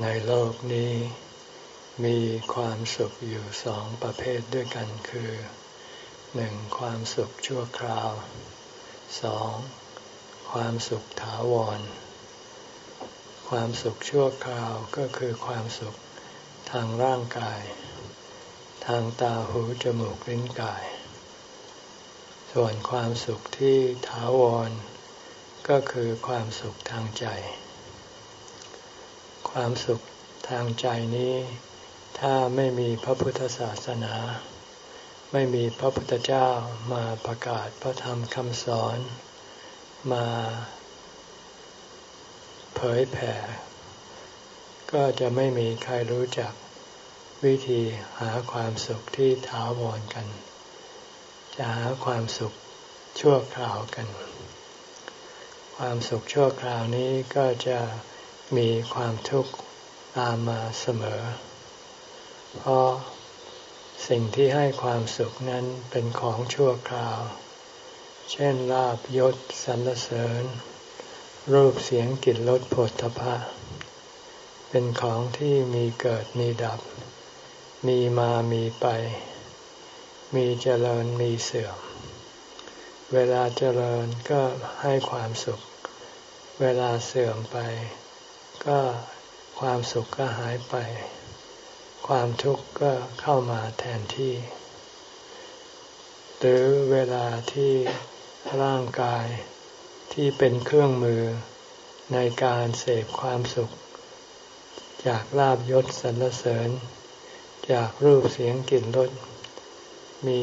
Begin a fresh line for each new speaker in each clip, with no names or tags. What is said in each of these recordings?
ในโลกนี้ มีความสุขอยู่สองประเภทด้วยกันคือหนึ่งความสุขชั่วคราวสองความสุขถาวร ความสุขชั่วคราวก็คือความสุขทางร่างกาย ทางตาหูจมูกลิ้นกาย ส่วนความสุขที่ถาวร ก็คือความสุขทางใจ ความสุขทางใจนี้ ถ้าไม่มีพระพุทธศาสนา ไม่มีพระพุทธเจ้ามาประกาศพระธรรมคำสอนมาเผยแผ่ ก็จะไม่มีใครรู้จักวิธีหาความสุขที่ถาวรกัน จะหาความสุขชั่วคราวกัน ความสุขชั่วคราวนี้ก็จะ มีความทุกข์ตามมาเสมอ เพราะสิ่งที่ให้ความสุขนั้นเป็นของชั่วคราว เช่นลาบยศสรรเสริญ รูปเสียงกลิ่นรสผลทพะ เป็นของที่มีเกิดมีดับ มีมามีไป มีเจริญมีเสื่อม เวลาเจริญก็ให้ความสุข เวลาเสื่อมไป ก็ความสุขก็หายไป ความทุกข์ก็เข้ามาแทนที่ หรือเวลาที่ร่างกายที่เป็นเครื่องมือในการเสพความสุข จากลาบยศสรรเสริญ จากรูปเสียงกลิ่นรสมี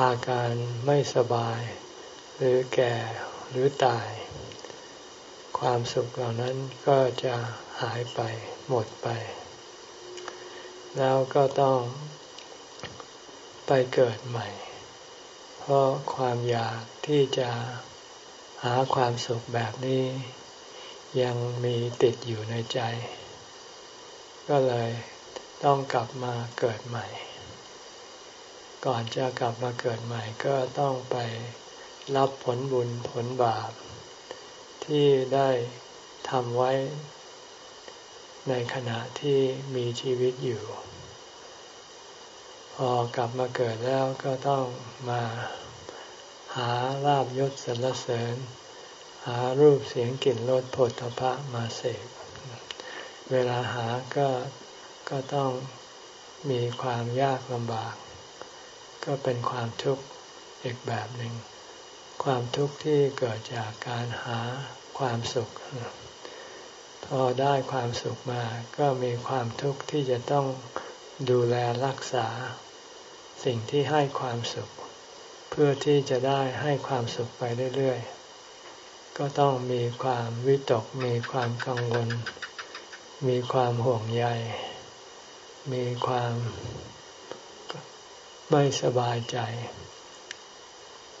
อาการไม่สบาย หรือแก่หรือตาย ความสุขเหล่านั้นก็จะหายไปหมดไป แล้วก็ต้องไปเกิดใหม่ เพราะความอยากที่จะหาความสุขแบบนี้ ยังมีติดอยู่ในใจ ก็เลยต้องกลับมาเกิดใหม่ ก่อนจะกลับมาเกิดใหม่ก็ต้องไปรับผลบุญผลบาป ที่ได้ทำไว้ในขณะที่มีชีวิตอยู่ พอกลับมาเกิดแล้วก็ต้องมาหาลาบยศสรรเสริญ หารูปเสียงกลิ่นรสผลทพะมาเสกเวลาหาก็ก็ต้องมีความยากลำบาก ก็เป็นความทุกข์อีกแบบหนึ่ง ความทุกข์ที่เกิดจากการหาความสุข พอได้ความสุขมาก็มีความทุกข์ที่จะต้องดูแลรักษา สิ่งที่ให้ความสุข เพื่อที่จะได้ให้ความสุขไปเรื่อยๆ ก็ต้องมีความวิตกมีความกังวล มีความห่วงใย มีความไม่สบายใจ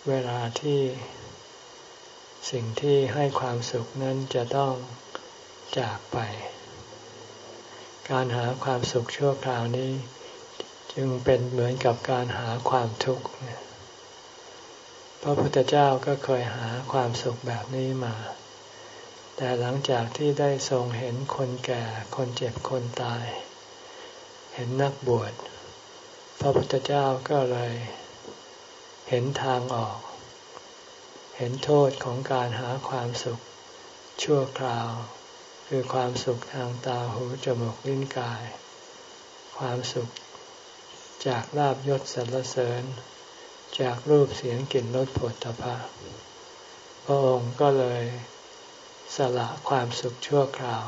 เวลาที่สิ่งที่ให้ความสุขนั้นจะต้องจากไป การหาความสุขชั่วคราวนี้ จึงเป็นเหมือนกับการหาความทุกข์พระพุทธเจ้าก็เคยหาความสุขแบบนี้มา แต่หลังจากที่ได้ทรงเห็นคนแก่คนเจ็บคนตาย เห็นนักบวช พระพุทธเจ้าก็เลย เห็นทางออก เห็นโทษของการหาความสุข ชั่วคราว คือความสุขทางตาหูจมูกลิ้นกาย ความสุข จากลาบยศสรรเสริญ จากรูปเสียงกลิ่นรสผลตภะพระองค์ก็เลยสละความสุขชั่วคราว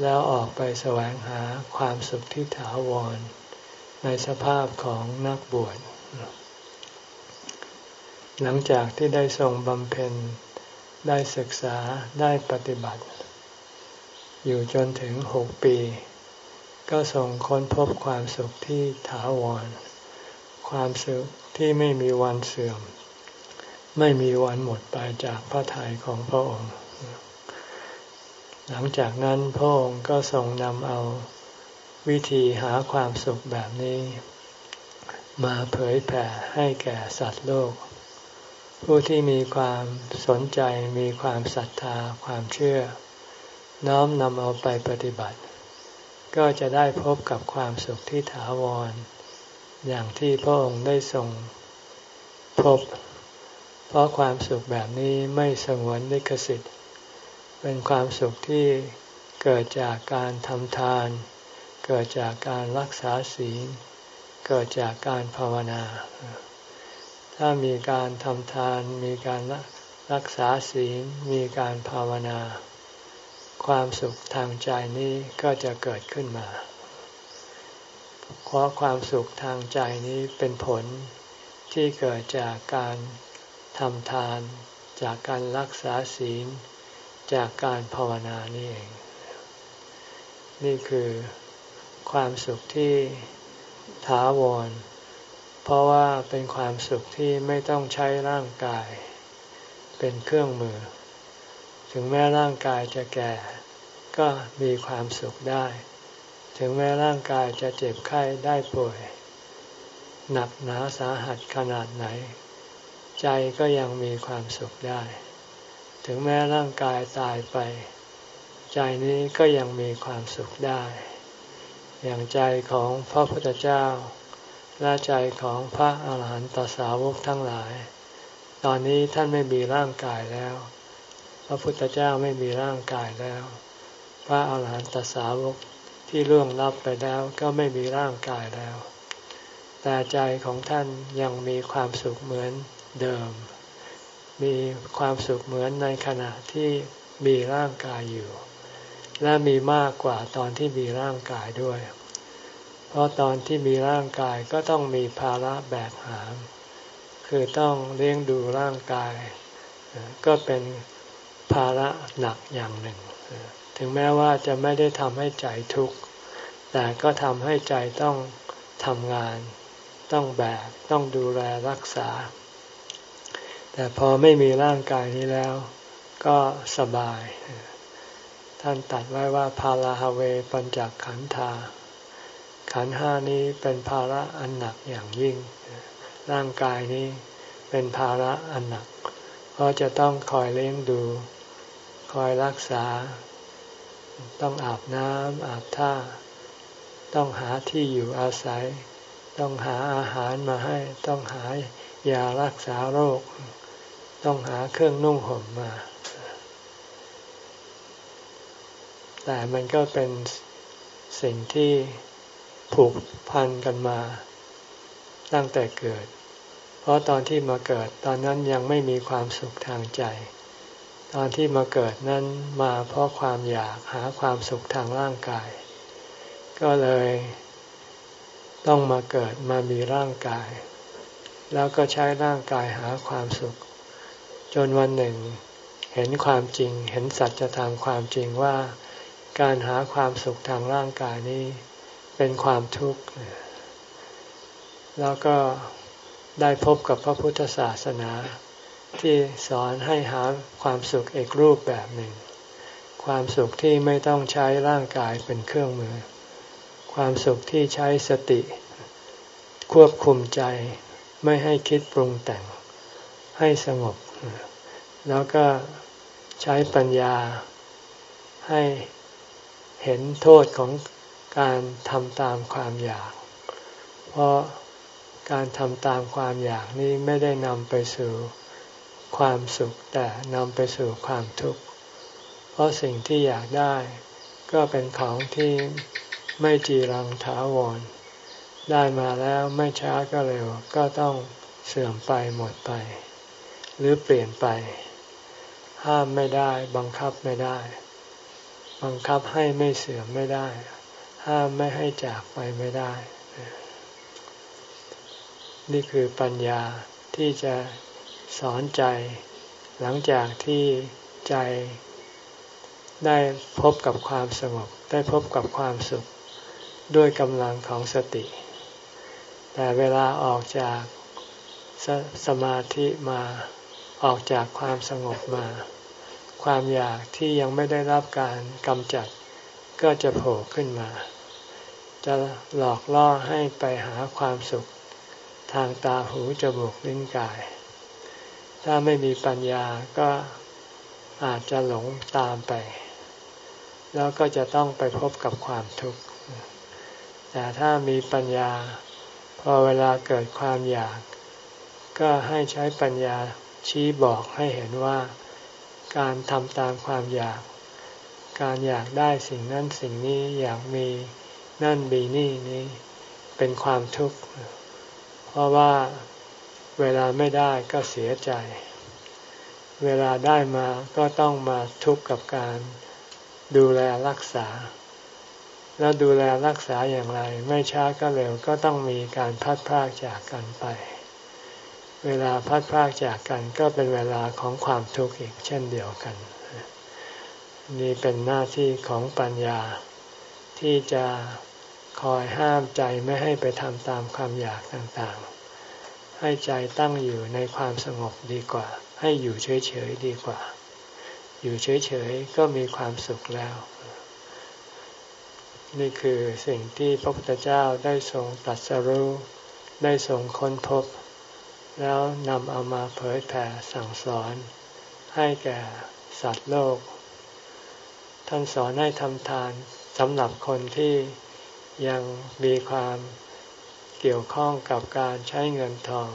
แล้วออกไปแสวงหาความสุขที่ถาวร ในสภาพของนักบวช หลังจากที่ได้ทรงบำเพ็ญ ได้ศึกษาได้ปฏิบัติ อยู่จนถึงหกปี ก็ทรงค้นพบความสุขที่ถาวร ความสุขที่ไม่มีวันเสื่อม ไม่มีวันหมดไปจากพระทัยของพระองค์ หลังจากนั้นพระองค์ก็ทรงนำเอาวิธีหาความสุขแบบนี้ มาเผยแผ่ให้แก่สัตว์โลก ผู้ที่มีความสนใจมีความศรัทธาความเชื่อ น้อมนำเอาไปปฏิบัติ ก็จะได้พบกับความสุขที่ถาวร อย่างที่พระองค์ได้ทรงพบ เพราะความสุขแบบนี้ไม่สงวนลิขสิทธิ์ เป็นความสุขที่เกิดจากการทำทาน เกิดจากการรักษาศีล เกิดจากการภาวนา ถ้ามีการทำทาน มีการรักษาศีล มีการภาวนา ความสุขทางใจนี้ก็จะเกิดขึ้นมา เพราะความสุขทางใจนี้เป็นผลที่เกิดจากการทำทาน จากการรักษาศีล จากการภาวนานี่เอง นี่คือความสุขที่ถาวร เพราะว่าเป็นความสุขที่ไม่ต้องใช้ร่างกาย เป็นเครื่องมือ ถึงแม้ร่างกายจะแก่ ก็มีความสุขได้ ถึงแม้ร่างกายจะเจ็บไข้ได้ป่วย หนักหนาสาหัสขนาดไหน ใจก็ยังมีความสุขได้ ถึงแม้ร่างกายตายไป ใจนี้ก็ยังมีความสุขได้ อย่างใจของพระพุทธเจ้า และใจของพระอาหารหันตสาวกทั้งหลาย ตอนนี้ท่านไม่มีร่างกายแล้ว พระพุทธเจ้าไม่มีร่างกายแล้ว พระอาหารหันตสาวกที่ล่วงลับไปแล้วก็ไม่มีร่างกายแล้ว แต่ใจของท่านยังมีความสุขเหมือนเดิม มีความสุขเหมือนในขณะที่มีร่างกายอยู่ และมีมากกว่าตอนที่มีร่างกายด้วย ราะตอนที่มีร่างกายก็ต้องมีภาระแบกหาม คือต้องเลี้ยงดูร่างกาย ก็เป็นภาระหนักอย่างหนึ่ง ถึงแม้ว่าจะไม่ได้ทำให้ใจทุกข์แต่ก็ทำให้ใจต้องทำงาน ต้องแบก ต้องดูแลรักษา แต่พอไม่มีร่างกายนี้แล้ว ก็สบาย ท่านตัดไว้ว่า พาราฮเวปัญจขันธา ขันห้านี้เป็นภาระอันหนักอย่างยิ่ง ร่างกายนี้เป็นภาระอันหนัก เพราะจะต้องคอยเลี้ยงดู คอยรักษา ต้องอาบน้ำอาบท่า ต้องหาที่อยู่อาศัย ต้องหาอาหารมาให้ ต้องหายารักษาโรค ต้องหาเครื่องนุ่งห่มมา แต่มันก็เป็นสิ่งที่ ผูกพันกันมาตั้งแต่เกิด เพราะตอนที่มาเกิดตอนนั้นยังไม่มีความสุขทางใจ ตอนที่มาเกิดนั้นมาเพราะความอยากหาความสุขทางร่างกาย ก็เลยต้องมาเกิดมามีร่างกาย แล้วก็ใช้ร่างกายหาความสุข จนวันหนึ่ง เห็นความจริง เห็นสัจธรรมความจริงว่า การหาความสุขทางร่างกายนี้ เป็นความทุกข์ แล้วก็ได้พบกับพระพุทธศาสนา ที่สอนให้หาความสุขอีกรูปแบบหนึ่ง ความสุขที่ไม่ต้องใช้ร่างกายเป็นเครื่องมือ ความสุขที่ใช้สติ ควบคุมใจไม่ให้คิดปรุงแต่ง ให้สงบ แล้วก็ใช้ปัญญาให้เห็นโทษของ การทำตามความอยาก เพราะการทำตามความอยากนี้ไม่ได้นำไปสู่ความสุขแต่นำไปสู่ความทุกข์ เพราะสิ่งที่อยากได้ก็เป็นของที่ไม่จีรังถาวร ได้มาแล้วไม่ช้าก็เร็วก็ต้องเสื่อมไปหมดไป หรือเปลี่ยนไป ห้ามไม่ได้ บังคับไม่ได้ บังคับให้ไม่เสื่อมไม่ได้ ห้ามไม่ให้จากไปไม่ได้ นี่คือปัญญาที่จะสอนใจ หลังจากที่ใจได้พบกับความสงบ ได้พบกับความสุขด้วยกำลังของสติ แต่เวลาออกจากสสมาธิมาออกจากความสงบมา ความอยากที่ยังไม่ได้รับการกำจัดก็จะโผล่ขึ้นมา จะหลอกล่อให้ไปหาความสุข ทางตาหูจมูกลิ้นกาย ถ้าไม่มีปัญญาก็อาจจะหลงตามไป แล้วก็จะต้องไปพบกับความทุกข์ แต่ถ้ามีปัญญา พอเวลาเกิดความอยาก ก็ให้ใช้ปัญญาชี้บอกให้เห็นว่าการทำตามความอยาก การอยากได้สิ่งนั้นสิ่งนี้อยากมี นั่นมีนี่นี้เป็นความทุกข์ เพราะว่าเวลาไม่ได้ก็เสียใจ เวลาได้มาก็ต้องมาทุกข์กับการดูแลรักษา แล้วดูแลรักษาอย่างไร ไม่ช้าก็เร็วก็ต้องมีการพัดพากจากกันไป เวลาพัดพากจากกันก็เป็นเวลาของความทุกข์อีกเช่นเดียวกัน นี่เป็นหน้าที่ของปัญญาที่จะ คอยห้ามใจไม่ให้ไปทำตามความอยากต่างๆ ให้ใจตั้งอยู่ในความสงบดีกว่า ให้อยู่เฉยๆดีกว่า อยู่เฉยๆก็มีความสุขแล้ว นี่คือสิ่งที่พระพุทธเจ้าได้ทรงตัดสรู้ได้ทรงค้นพบ แล้วนำเอามาเผยแผ่สั่งสอน ให้แก่สัตว์โลก ท่านสอนให้ทำทานสำหรับคนที่ ยังมีความเกี่ยวข้องกับการใช้เงินทอง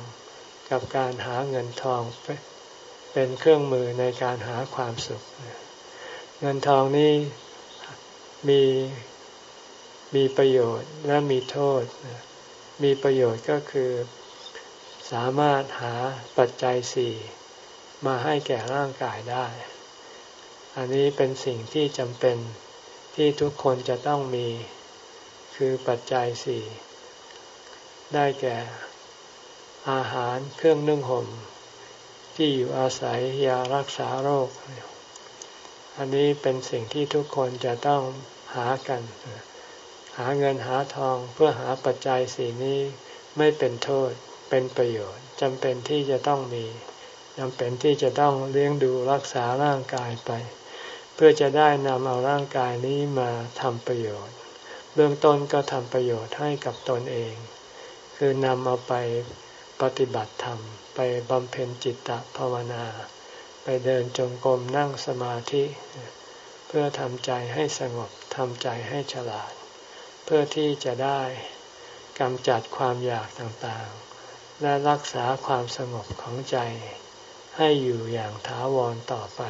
กับการหาเงินทองเป็นเครื่องมือในการหาความสุข เงินทองนี้มีมีประโยชน์และมีโทษ มีประโยชน์ก็คือสามารถหาปัจจัยสี่มาให้แก่ร่างกายได้ อันนี้เป็นสิ่งที่จำเป็นที่ทุกคนจะต้องมี คือปัจจัยสี่ได้แก่ อาหารเครื่องนึ่งห่ม ที่อยู่อาศัยยารักษาโรค อันนี้เป็นสิ่งที่ทุกคนจะต้องหากัน หาเงินหาทองเพื่อหาปัจจัยสี่นี้ไม่เป็นโทษเป็นประโยชน์จำเป็นที่จะต้องมีจำเป็นที่จะต้องเลี้ยงดูรักษาร่างกายไป เพื่อจะได้นำเอาร่างกายนี้มาทำประโยชน์ เบื้องต้นก็ทำประโยชน์ให้กับตนเอง คือนำเอาไปปฏิบัติธรรม ไปบำเพ็ญจิตตภาวนา ไปเดินจงกรมนั่งสมาธิ เพื่อทำใจให้สงบทำใจให้ฉลาด เพื่อที่จะได้กำจัดความอยากต่างๆ และรักษาความสงบของใจ ให้อยู่อย่างถาวรต่อไป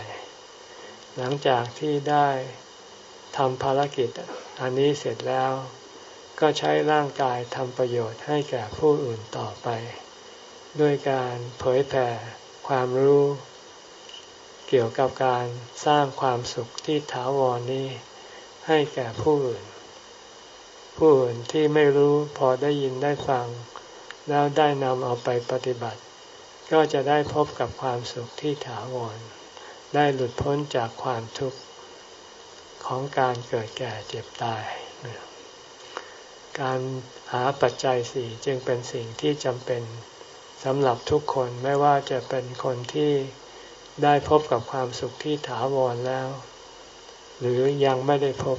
หลังจากที่ได้ ทำภารกิจอันนี้เสร็จแล้ว ก็ใช้ร่างกายทำประโยชน์ให้แก่ผู้อื่นต่อไป ด้วยการเผยแผ่ความรู้ เกี่ยวกับการสร้างความสุขที่ถาวรนี้ ให้แก่ผู้อื่น ผู้อื่นที่ไม่รู้พอได้ยินได้ฟัง แล้วได้นำเอาไปปฏิบัติ ก็จะได้พบกับความสุขที่ถาวร ได้หลุดพ้นจากความทุกข์ ของการเกิดแก่เจ็บตาย การหาปัจจัยสี่จึงเป็นสิ่งที่จำเป็นสำหรับทุกคนไม่ว่าจะเป็นคนที่ได้พบกับความสุขที่ถาวรแล้ว หรือยังไม่ได้พบ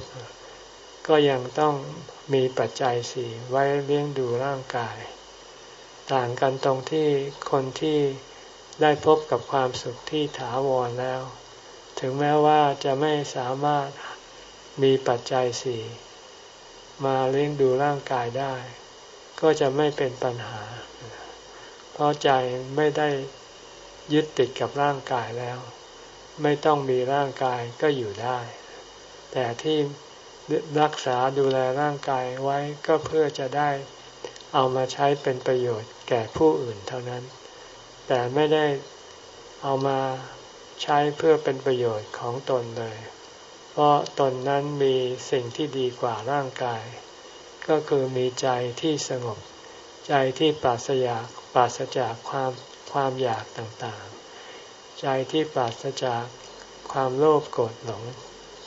ก็ยังต้องมีปัจจัยสี่ไว้เลี้ยงดูร่างกาย ต่างกันตรงที่คนที่ได้พบกับความสุขที่ถาวรแล้ว ถึงแม้ว่าจะไม่สามารถ มีปัจจัยสี่มาเลี้ยงดูร่างกายได้ ก็จะไม่เป็นปัญหา เพราะใจไม่ได้ยึดติดกับร่างกายแล้ว ไม่ต้องมีร่างกายก็อยู่ได้ แต่ที่รักษาดูแลร่างกายไว้ก็เพื่อจะได้เอามาใช้เป็นประโยชน์แก่ผู้อื่นเท่านั้น แต่ไม่ได้เอามาใช้เพื่อเป็นประโยชน์ของตนเลย เพราะตนนั้นมีสิ่งที่ดีกว่าร่างกาย ก็คือมีใจที่สงบ ใจที่ปราศจากปราศจากความความอยากต่างๆ ใจที่ปราศจากความโลภโกรธหลง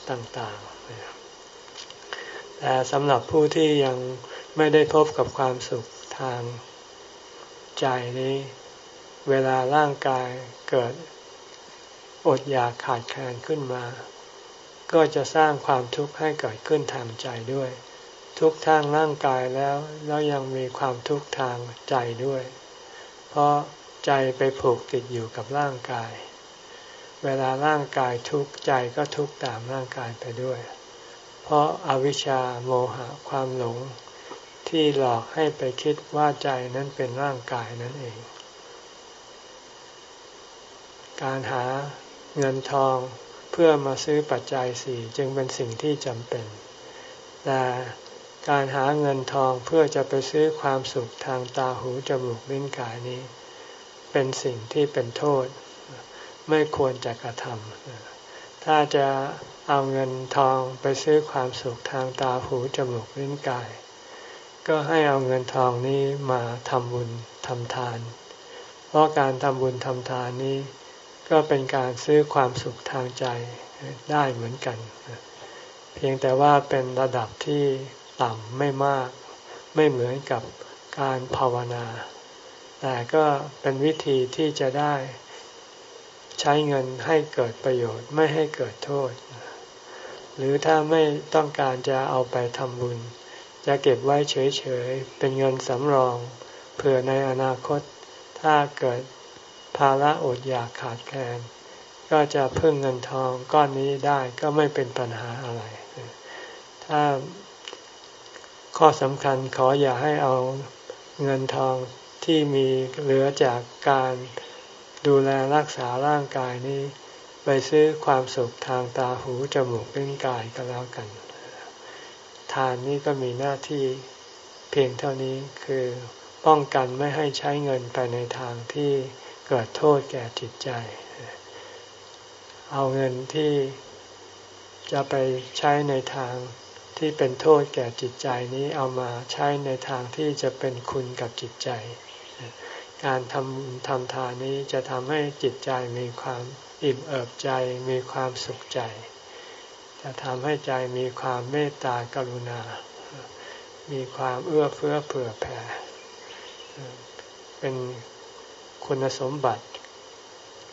ต่างๆ แต่สำหรับผู้ที่ยังไม่ได้พบกับความสุขทางใจนี้ เวลาร่างกายเกิดอดอยากขาดแคลนขึ้นมา ก็จะสร้างความทุกข์ให้เกิดขึ้นทางใจด้วย ทุกทางร่างกายแล้ว แล้วยังมีความทุกข์ทางใจด้วย เพราะใจไปผูกติดอยู่กับร่างกาย เวลาร่างกายทุกข์ใจก็ทุกข์ตามร่างกายไปด้วย เพราะอาวิชชาโมหะความหลง ที่หลอกให้ไปคิดว่าใจนั้นเป็นร่างกายนั่นเอง การหาเงินทอง พื่อมาซื้อปัจจัยสี่จึงเป็นสิ่งที่จำเป็น แต่การหาเงินทองเพื่อจะไปซื้อความสุขทางตาหูจมูกลิ้นกายนี้ เป็นสิ่งที่เป็นโทษ ไม่ควรจะกระทำถ้าจะเอาเงินทองไปซื้อความสุขทางตาหูจมูกลิ้นกาย ก็ให้เอาเงินทองนี้มาทำบุญทำทาน เพราะการทำบุญทำทานนี้ ก็เป็นการซื้อความสุขทางใจได้เหมือนกัน เพียงแต่ว่าเป็นระดับที่ต่ำไม่มาก ไม่เหมือนกับการภาวนา แต่ก็เป็นวิธีที่จะได้ใช้เงินให้เกิดประโยชน์ไม่ให้เกิดโทษ หรือถ้าไม่ต้องการจะเอาไปทำบุญ จะเก็บไว้เฉยๆ เป็นเงินสำรอง เผื่อในอนาคต ถ้าเกิด ภาระอดอยากขาดแคลนก็จะพึ่งเงินทองก้อนนี้ได้ก็ไม่เป็นปัญหาอะไร ถ้าข้อสำคัญขออย่าให้เอาเงินทองที่มีเหลือจากการดูแลรักษาร่างกายนี้ ไปซื้อความสุขทางตาหูจมูกลิ้นกายก็แล้วกัน ทานนี้ก็มีหน้าที่เพียงเท่านี้คือป้องกันไม่ให้ใช้เงินไปในทางที่ เกิดโทษแก่จิตใจ เอาเงินที่จะไปใช้ในทางที่เป็นโทษแก่จิตใจนี้เอามาใช้ในทางที่จะเป็นคุณกับจิตใจ การทำทำทานนี้จะทำให้จิตใจมีความอิ่มเอิบใจมีความสุขใจ จะทำให้ใจมีความเมตตากรุณา มีความเอื้อเฟื้อเผื่อแผ่ เป็น คุณสมบัติ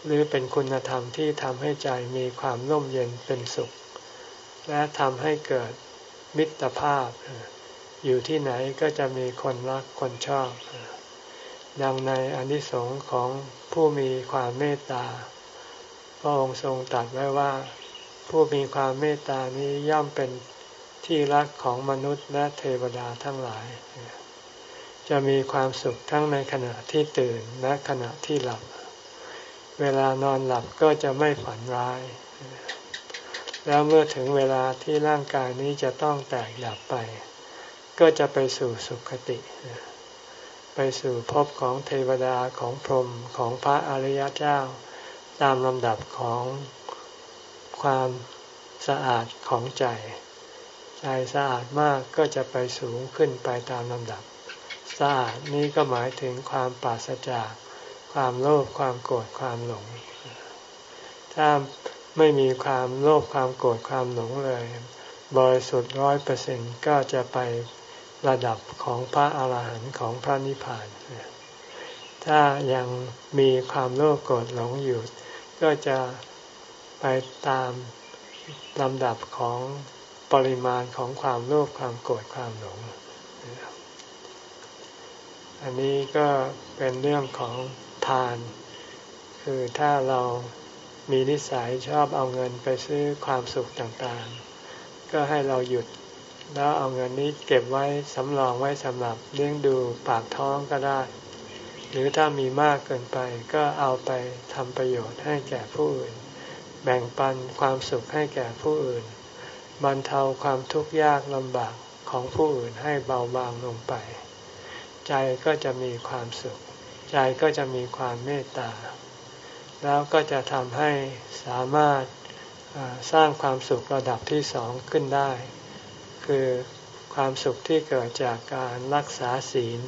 หรือเป็นคุณธรรมที่ทำให้ใจมีความร่มเย็นเป็นสุข และทำให้เกิดมิตรภาพ อยู่ที่ไหนก็จะมีคนรักคนชอบ ดังในอนิสงส์ของผู้มีความเมตตาพระองค์ทรงตรัสไว้ว่า ผู้มีความเมตตานี้ย่อมเป็นที่รักของมนุษย์และเทวดาทั้งหลาย จะมีความสุขทั้งในขณะที่ตื่นและขณะที่หลับ เวลานอนหลับก็จะไม่ฝันร้าย แล้วเมื่อถึงเวลาที่ร่างกายนี้จะต้องแตกดับไป ก็จะไปสู่สุคติ ไปสู่ภพของเทวดาของพรหมของพระอริยเจ้า ตามลำดับของความสะอาดของใจ ใจสะอาดมากก็จะไปสูงขึ้นไปตามลำดับ สะอาดนี้ก็หมายถึงความปราศจาก ความโลภความโกรธความหลง ถ้าไม่มีความโลภความโกรธความหลงเลย บริสุทธิ์ร้อยเปอร์เซ็นก็จะไประดับของพระอาหารหันต์ของพระนิพพาน ถ้ายังมีความโลภโกรธหลงอยู่ ก็จะไปตามลำดับของปริมาณของความโลภความโกรธความหลง อันนี้ก็เป็นเรื่องของทาน คือถ้าเรามีนิสัยชอบเอาเงินไปซื้อความสุขต่างๆ ก็ให้เราหยุดแล้วเอาเงินนี้เก็บไว้สำรองไว้สำหรับเลี้ยงดูปากท้องก็ได้ หรือถ้ามีมากเกินไปก็เอาไปทำประโยชน์ให้แก่ผู้อื่น แบ่งปันความสุขให้แก่ผู้อื่นบรรเทาความทุกข์ยากลำบากของผู้อื่นให้เบาบางลงไป ใจก็จะมีความสุข ใจก็จะมีความเมตตา แล้วก็จะทำให้สามารถสร้างความสุขระดับที่สองขึ้นได้ คือความสุขที่เกิดจากการรักษาศีล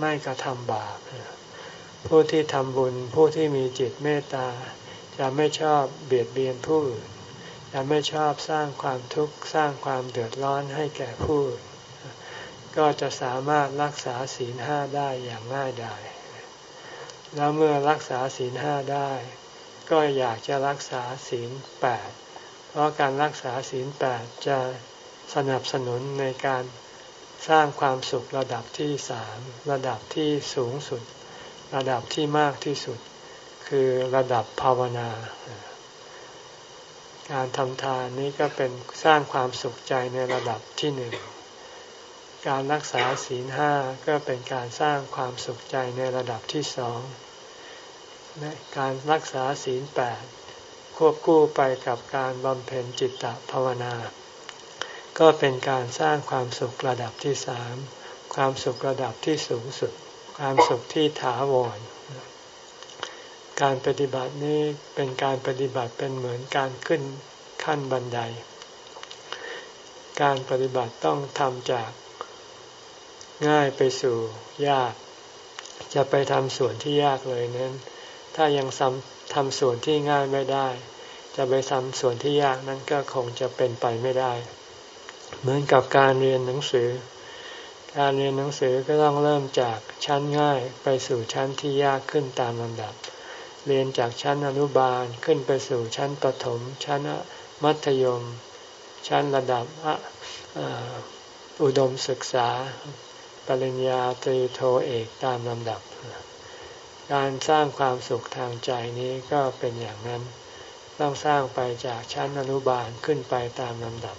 ไม่กระทำบาป ผู้ที่ทำบุญผู้ที่มีจิตเมตตา จะไม่ชอบเบียดเบียนผู้อื่นจะไม่ชอบสร้างความทุกข์สร้างความเดือดร้อนให้แก่ผู้อื่น ก็จะสามารถรักษาศีลห้าได้อย่างง่ายดายแล้วเมื่อรักษาศีลห้าได้ ก็อยากจะรักษาศีลแปดเพราะการรักษาศีลแปดจะสนับสนุนในการสร้างความสุขระดับที่สามระดับที่สูงสุด ระดับที่มากที่สุด คือระดับภาวนา การทำทานนี้ก็เป็นสร้างความสุขใจในระดับที่หนึ่ง การรักษาศีลห้าก็เป็นการสร้างความสุขใจในระดับที่สองการรักษาศีลแปดควบคู่ไปกับการบำเพ็ญจิตตภาวนา ก็เป็นการสร้างความสุขระดับที่สามความสุขระดับที่สูงสุด ความสุขที่ถาวร การปฏิบัตินี้เป็นการปฏิบัติเป็นเหมือนการขึ้นขั้นบันได การปฏิบัติต้องทำจาก ง่ายไปสู่ยาก จะไปทำส่วนที่ยากเลยนั้น ถ้ายังทำส่วนที่ง่ายไม่ได้ จะไปทำส่วนที่ยากนั้นก็คงจะเป็นไปไม่ได้ เหมือนกับการเรียนหนังสือ การเรียนหนังสือก็ต้องเริ่มจากชั้นง่ายไปสู่ชั้นที่ยากขึ้นตามลำดับ เรียนจากชั้นอนุบาลขึ้นไปสู่ชั้นประถม ชั้นมัธยม ชั้นระดับอุดมศึกษา ปริญญาตรีโทเอกตามลำดับ การสร้างความสุขทางใจนี้ก็เป็นอย่างนั้น ต้องสร้างไปจากชั้นอนุบาลขึ้นไปตามลำดับ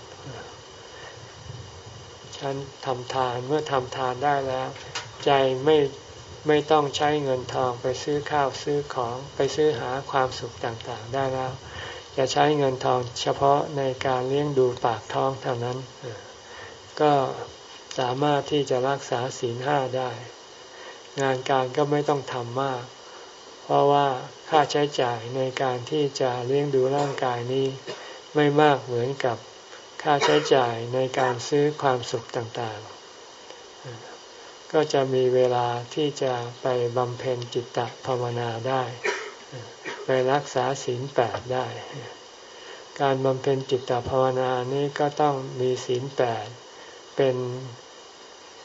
ชั้นทำทานเมื่อทำทานได้แล้ว ใจไม่ไม่ต้องใช้เงินทองไปซื้อข้าวซื้อของไปซื้อหาความสุขต่างๆได้แล้วจะใช้เงินทองเฉพาะในการเลี้ยงดูปากท้องเท่านั้น ก็ สามารถที่จะรักษาศีลห้าได้ งานการก็ไม่ต้องทำมาก เพราะว่าค่าใช้จ่ายในการที่จะเลี้ยงดูร่างกายนี้ ไม่มากเหมือนกับค่าใช้จ่ายในการซื้อความสุขต่างๆ ก็จะมีเวลาที่จะไปบำเพ็ญจิตตภาวนาได้ ไปรักษาศีลแปดได้ การบำเพ็ญจิตตภาวนานี้ก็ต้องมีศีลแปดเป็น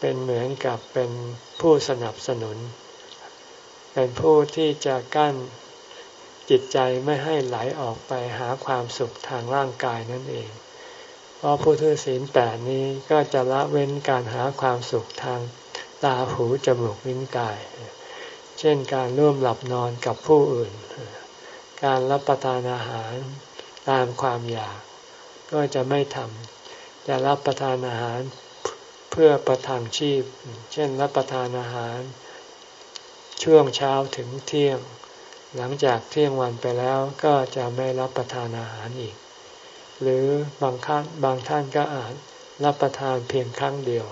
เป็นเหมือนกับเป็นผู้สนับสนุน เป็นผู้ที่จะกั้นจิตใจไม่ให้ไหลออกไปหาความสุขทางร่างกายนั่นเอง เพราะผู้ถือศีลแปดนี้ก็จะละเว้นการหาความสุขทางตาหูจมูกลิ้นกาย เช่นการร่วมหลับนอนกับผู้อื่น การรับประทานอาหารตามความอยาก ก็จะไม่ทำจะรับประทานอาหาร เพื่อประทังชีพ เช่นรับประทานอาหาร ช่วงเช้าถึงเที่ยง หลังจากเที่ยงวันไปแล้วก็จะไม่รับประทานอาหารอีก หรือบางท่านบางท่านก็อาจรับประทานเพียงครั้งเดียว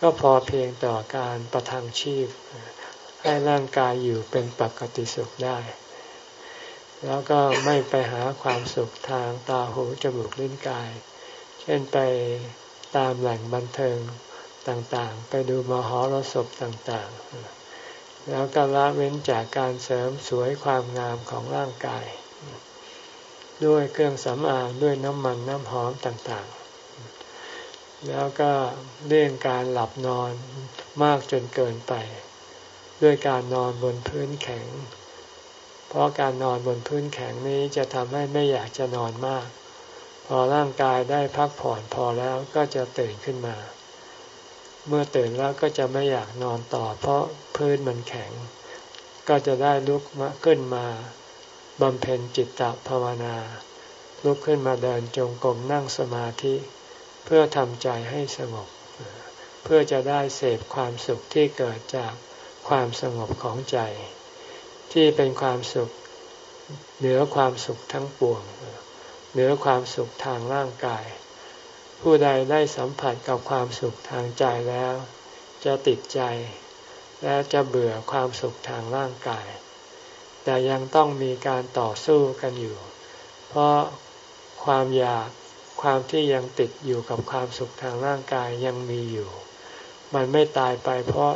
ก็พอเพียงต่อการประทังชีพ ให้ร่างกายอยู่เป็นปกติสุขได้ แล้วก็ไม่ไปหาความสุขทางตาหูจมูกลิ้นกาย เช่นไป ตามแหล่งบันเทิงต่างๆ ไปดูมหรสพต่างๆ แล้วก็ละเว้นจากการเสริมสวยความงามของร่างกาย ด้วยเครื่องสำอางด้วยน้ำมันน้ำหอมต่างๆ แล้วก็เลี่ยงการหลับนอนมากจนเกินไป ด้วยการนอนบนพื้นแข็ง เพราะการนอนบนพื้นแข็งนี้จะทำให้ไม่อยากจะนอนมาก พอร่างกายได้พักผ่อนพอแล้วก็จะตื่นขึ้นมา เมื่อตื่นแล้วก็จะไม่อยากนอนต่อ เพราะพื้นมันแข็ง ก็จะได้ลุกมาขึ้นมาบำเพ็ญจิตตภาวนา ลุกขึ้นมาเดินจงกรมนั่งสมาธิ เพื่อทำใจให้สงบ เพื่อจะได้เสพความสุขที่เกิดจากความสงบของใจ ที่เป็นความสุขเหนือความสุขทั้งปวงเเหนือความสุขทางร่างกาย ผู้ใดได้สัมผัสกับความสุขทางใจแล้ว จะติดใจ และจะเบื่อความสุขทางร่างกาย แต่ยังต้องมีการต่อสู้กันอยู่ เพราะความอยากความที่ยังติดอยู่กับความสุขทางร่างกายยังมีอยู่ มันไม่ตายไปเพราะ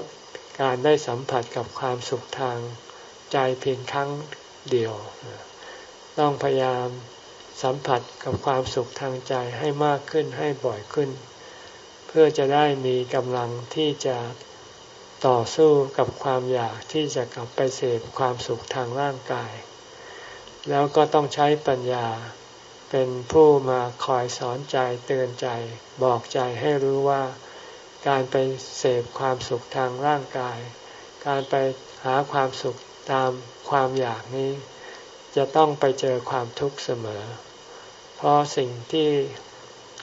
การได้สัมผัสกับความสุขทางใจเพียงครั้งเดียว ต้องพยายาม สัมผัสกับความสุขทางใจให้มากขึ้นให้บ่อยขึ้น เพื่อจะได้มีกำลังที่จะต่อสู้กับความอยากที่จะกลับไปเสพความสุขทางร่างกาย แล้วก็ต้องใช้ปัญญาเป็นผู้มาคอยสอนใจเตือนใจ บอกใจให้รู้ว่า การไปเสพความสุขทางร่างกาย การไปหาความสุขตามความอยากนี้ จะต้องไปเจอความทุกข์เสมอ เพราะสิ่งที่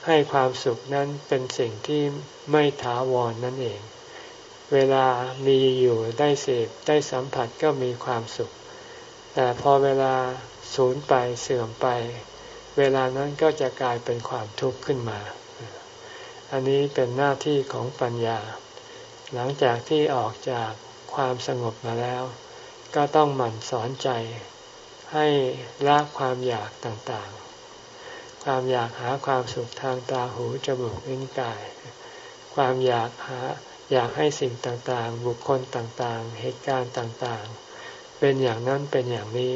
ให้ความสุขนั้นเป็นสิ่งที่ไม่ถาวรนนั่นเอง เวลามีอยู่ได้เสพได้สัมผัสก็มีความสุข แต่พอเวลาสูญไปเสื่อมไป เวลานั้นก็จะกลายเป็นความทุกข์ขึ้นมา อันนี้เป็นหน้าที่ของปัญญา หลังจากที่ออกจากความสงบมาแล้ว ก็ต้องหมั่นสอนใจให้ละความอยากต่าง ความอยากหาความสุขทางตาหูจมูกลิ้นกาย ความอยากหาอยากให้สิ่งต่างๆ บุคคลต่างๆ เหตุการณ์ต่างๆ เป็นอย่างนั้นเป็นอย่างนี้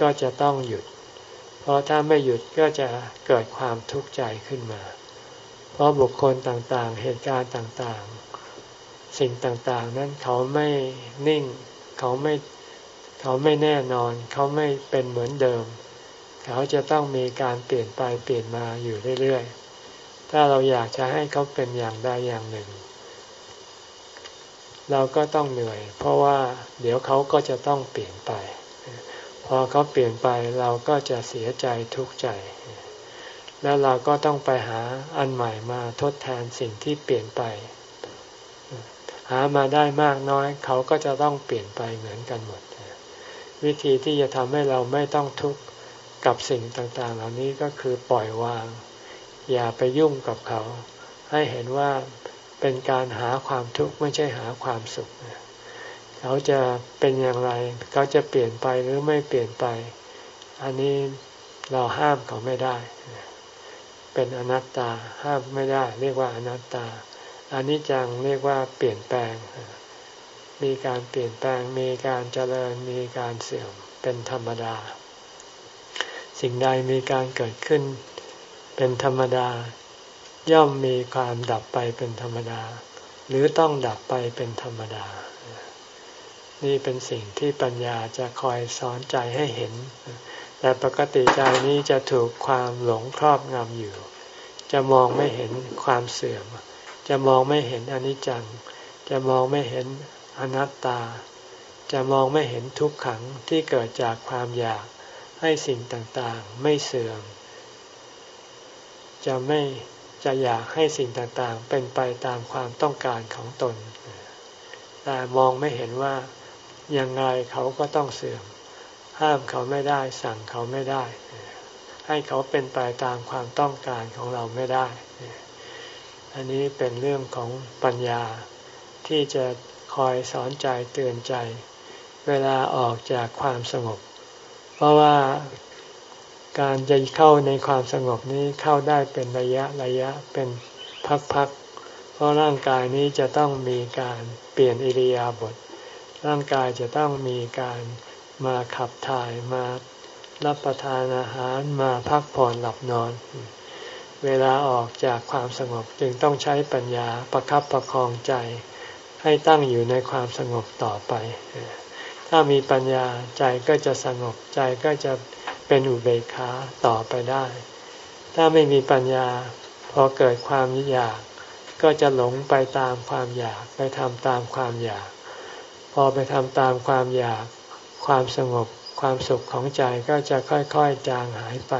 ก็จะต้องหยุด เพราะถ้าไม่หยุดก็จะเกิดความทุกข์ใจขึ้นมา เพราะบุคคลต่างๆ เหตุการณ์ต่างๆ สิ่งต่างๆ นั้นเขาไม่นิ่ง เขาไม่ เขาไม่แน่นอน เขาไม่เป็นเหมือนเดิม เขาจะต้องมีการเปลี่ยนไปเปลี่ยนมาอยู่เรื่อยๆ ถ้าเราอยากจะให้เขาเป็นอย่างใดอย่างหนึ่ง เราก็ต้องเหนื่อย เพราะว่าเดี๋ยวเขาก็จะต้องเปลี่ยนไป พอเขาเปลี่ยนไปเราก็จะเสียใจทุกข์ใจ แล้วเราก็ต้องไปหาอันใหม่มาทดแทนสิ่งที่เปลี่ยนไป หามาได้มากน้อย เขาก็จะต้องเปลี่ยนไปเหมือนกันหมด วิธีที่จะทำให้เราไม่ต้องทุกข์ กับสิ่งต่างๆ เหล่านี้ก็คือปล่อยวาง อย่าไปยุ่งกับเขา ให้เห็นว่าเป็นการหาความทุกข์ไม่ใช่หาความสุข เขาจะเป็นอย่างไร เขาจะเปลี่ยนไปหรือไม่เปลี่ยนไป อันนี้เราห้ามเขาไม่ได้ เป็นอนัตตาห้ามไม่ได้ เรียกว่าอนัตตาอันนี้จังเรียกว่าเปลี่ยนแปลง มีการเปลี่ยนแปลง มีการเจริญ มีการเสื่อม เป็นธรรมดา สิ่งใดมีการเกิดขึ้น เป็นธรรมดา ย่อมมีความดับไปเป็นธรรมดา หรือต้องดับไปเป็นธรรมดา นี่เป็นสิ่งที่ปัญญาจะคอยสอนใจให้เห็น แต่ปกติใจนี้จะถูกความหลงครอบงำอยู่ จะมองไม่เห็นความเสื่อม จะมองไม่เห็นอนิจจัง จะมองไม่เห็นอนัตตา จะมองไม่เห็นทุกขังที่เกิดจากความอยาก ให้สิ่งต่างๆไม่เสื่อม จะไม่จะอยากให้สิ่งต่างๆ เป็นไปตามความต้องการของตน แต่มองไม่เห็นว่ายังไงเขาก็ต้องเสื่อม ห้ามเขาไม่ได้ สั่งเขาไม่ได้ ให้เขาเป็นไปตามความต้องการของเราไม่ได้ อันนี้เป็นเรื่องของปัญญาที่จะคอยสอนใจเตือนใจ เวลาออกจากความสงบ ราะว่าการจะเข้าในความสงบนี้เข้าได้เป็นระยะระยะเป็นพักๆ เพราะร่างกายนี้จะต้องมีการเปลี่ยนอิริยาบถ ร่างกายจะต้องมีการมาขับถ่ายมารับประทานอาหารมาพักผ่อนหลับนอน เวลาออกจากความสงบจึงต้องใช้ปัญญาประครับประคองใจ ให้ตั้งอยู่ในความสงบต่อไป ถ้ามีปัญญาใจก็จะสงบใจก็จะเป็นอุเบกขาต่อไปได้ ถ้าไม่มีปัญญาพอเกิดความอยาก ก็จะหลงไปตามความอยากไปทำตามความอยาก พอไปทำตามความอยาก ความสงบความสุขของใจก็จะค่อยๆจางหายไป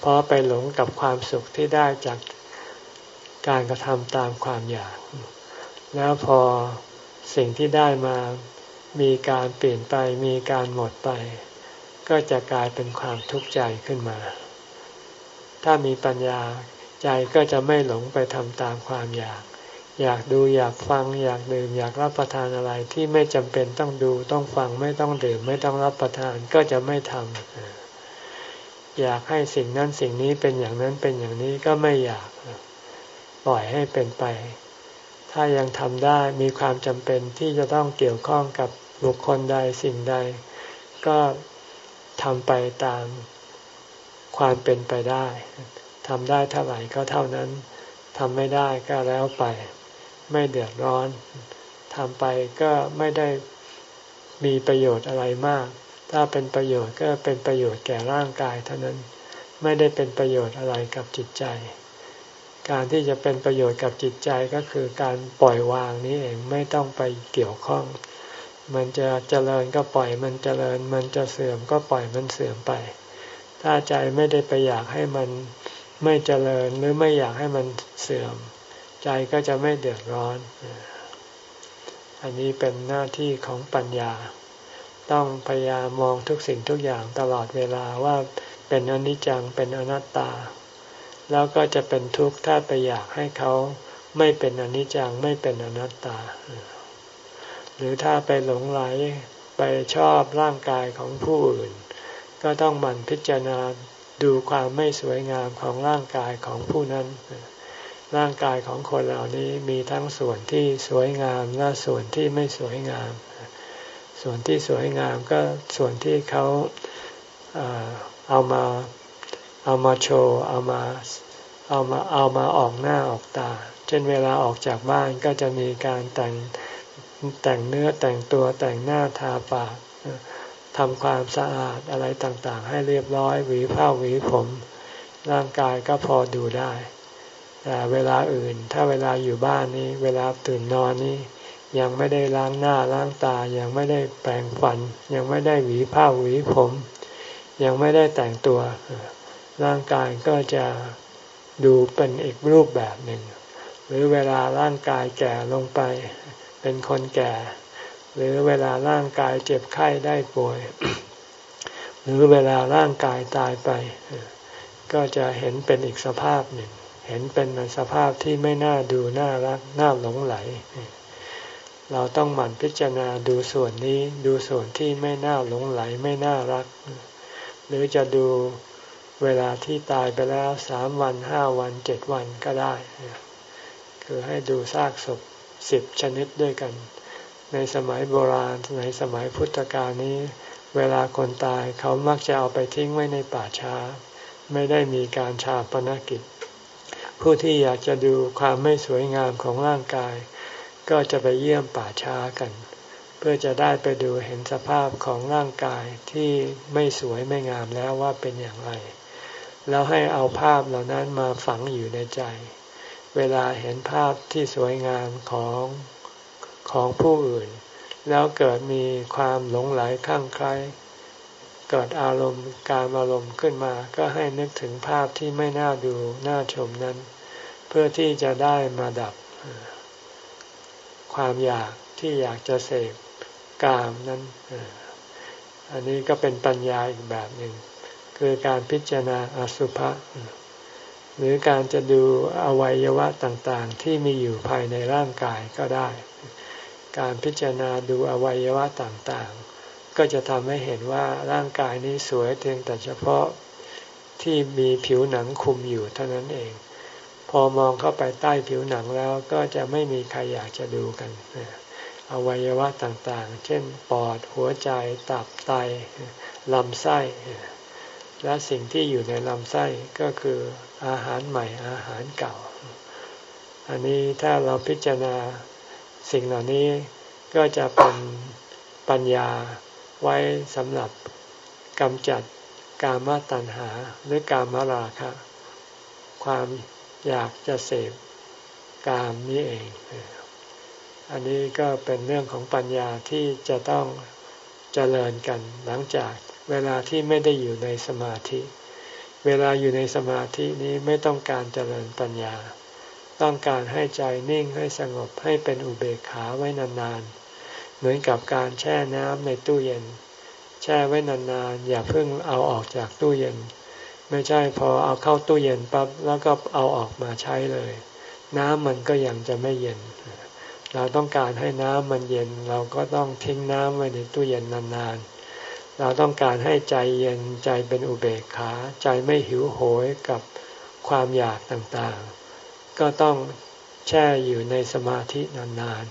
เพราะไปหลงกับความสุขที่ได้จากการกระทำตามความอยาก แล้วพอสิ่งที่ได้มา มีการเปลี่ยนไปมีการหมดไป ก็จะกลายเป็นความทุกข์ใจขึ้นมา ถ้ามีปัญญาใจก็จะไม่หลงไปทำตามความอยาก อยากดูอยากฟังอยากดื่มอยากรับประทานอะไรที่ไม่จำเป็นต้องดูต้องฟังไม่ต้องดื่มไม่ต้องรับประทานก็จะไม่ทำอยากให้สิ่งนั้นสิ่งนี้เป็นอย่างนั้นเป็นอย่างนี้ก็ไม่อยาก ปล่อยให้เป็นไป ถ้ายังทำได้มีความจำเป็นที่จะต้องเกี่ยวข้องกับบุคคลใดสิ่งใด ก็ทำไปตามความเป็นไปได้ทำได้เท่าไหร่ก็เท่านั้นทำไม่ได้ก็แล้วไป ไม่เดือดร้อนทำไปก็ไม่ได้มีประโยชน์อะไรมาก ถ้าเป็นประโยชน์ก็เป็นประโยชน์แก่ร่างกายเท่านั้น ไม่ได้เป็นประโยชน์อะไรกับจิตใจ การที่จะเป็นประโยชน์กับจิตใจก็คือการปล่อยวางนี้เองไม่ต้องไปเกี่ยวข้อง มันจะเจริญก็ปล่อยมันเจริญ มันจะเสื่อมก็ปล่อยมันเสื่อมไป ถ้าใจไม่ได้ไปอยากให้มันไม่เจริญหรือไม่อยากให้มันเสื่อม ใจก็จะไม่เดือดร้อน อันนี้เป็นหน้าที่ของปัญญา ต้องพยายามมองทุกสิ่งทุกอย่างตลอดเวลาว่าเป็นอนิจจังเป็นอนัตตา แล้วก็จะเป็นทุกข์ถ้าไปอยากให้เขาไม่เป็นอนิจจังไม่เป็นอนัตตา หรือถ้าไปหลงไหลไปชอบร่างกายของผู้อื่น ก็ต้องหมั่นพิจารณาดูความไม่สวยงามของร่างกายของผู้นั้น ร่างกายของคนเหล่านี้มีทั้งส่วนที่สวยงามและส่วนที่ไม่สวยงาม ส่วนที่สวยงามก็ส่วนที่เขาเอามา เอามาโชว์เอามาเอามาเอามาออกหน้าออกตา เช่นเวลาออกจากบ้านก็จะมีการแต่งแต่งเนื้อแต่งตัวแต่งหน้าทาปากทำความสะอาดอะไรต่างๆ ให้เรียบร้อยหวีผ้าหวีผม ร่างกายก็พอดูได้แต่เวลาอื่น ถ้าเวลาอยู่บ้านนี้ เวลาตื่นนอนนี้ ยังไม่ได้ล้างหน้าล้างตา ยังไม่ได้แปรงฟัน ยังไม่ได้หวีผ้าหวีผม ยังไม่ได้แต่งตัว ร่างกายก็จะดูเป็นอีกรูปแบบหนึ่ง หรือเวลาร่างกายแก่ลงไป เป็นคนแก่ หรือเวลาร่างกายเจ็บไข้ได้ป่วย หรือเวลาร่างกายตายไป ก็จะเห็นเป็นอีกสภาพหนึ่ง เห็นเป็นสภาพที่ไม่น่าดูน่ารักน่าหลงไหล เราต้องหมั่นพิจารณาดูส่วนนี้ดูส่วนที่ไม่น่าหลงไหลไม่น่ารัก หรือจะดู เวลาที่ตายไปแล้วสามวันห้าวันเจ็ดวันก็ได้ คือให้ดูซากศพสิบชนิดด้วยกัน ในสมัยโบราณในสมัยพุทธกาลนี้ เวลาคนตายเขามักจะเอาไปทิ้งไว้ในป่าช้า ไม่ได้มีการชาปนกิจ ผู้ที่อยากจะดูความไม่สวยงามของร่างกาย ก็จะไปเยี่ยมป่าช้ากัน เพื่อจะได้ไปดูเห็นสภาพของร่างกายที่ไม่สวยไม่งามแล้วว่าเป็นอย่างไร แล้วให้เอาภาพเหล่านั้นมาฝังอยู่ในใจ เวลาเห็นภาพที่สวยงามของของผู้อื่น แล้วเกิดมีความหลงไหลข้างใครเกิดอารมณ์การอารมณ์ขึ้นมา ก็ให้นึกถึงภาพที่ไม่น่าดูน่าชมนั้น เพื่อที่จะได้มาดับ ความอยากที่อยากจะเสพกามนั้น อันนี้ก็เป็นปัญญาอีกแบบหนึ่ง คือการพิจารณาอสุภะหรือการจะดูอวัยวะต่างๆ ที่มีอยู่ภายในร่างกายก็ได้ การพิจารณาดูอวัยวะต่างๆ ก็จะทำให้เห็นว่าร่างกายนี้สวยเพียงแต่เฉพาะที่มีผิวหนังคุมอยู่เท่านั้นเอง พอมองเข้าไปใต้ผิวหนังแล้วก็จะไม่มีใครอยากจะดูกันอวัยวะต่างๆ เช่น ปอด หัวใจ ตับ ไต ลำไส้ และสิ่งที่อยู่ในลำไส้ก็คืออาหารใหม่อาหารเก่า อันนี้ถ้าเราพิจารณาสิ่งเหล่านี้ก็จะเป็นปัญญาไว้สำหรับกำจัดกามตัณหาหรือกามราคะ ความอยากจะเสพกามนี้เอง อันนี้ก็เป็นเรื่องของปัญญาที่จะต้องเจริญกันหลังจาก เวลาที่ไม่ได้อยู่ในสมาธิ เวลาอยู่ในสมาธินี้ไม่ต้องการเจริญปัญญา ต้องการให้ใจนิ่งให้สงบให้เป็นอุเบกขาไว้นานๆ เหมือนกับการแช่น้ำในตู้เย็น แช่ไว้นานๆ อย่าเพิ่งเอาออกจากตู้เย็น ไม่ใช่พอเอาเข้าตู้เย็นปั๊บแล้วก็เอาออกมาใช้เลย น้ำมันก็ยังจะไม่เย็นเราต้องการให้น้ำมันเย็น เราก็ต้องทิ้งน้ำไว้ในตู้เย็นนานๆ เราต้องการให้ใจเย็นใจเป็นอุเบกขา ใจไม่หิวโหยกับความอยากต่างๆ ก็ต้องแช่อยู่ในสมาธินาน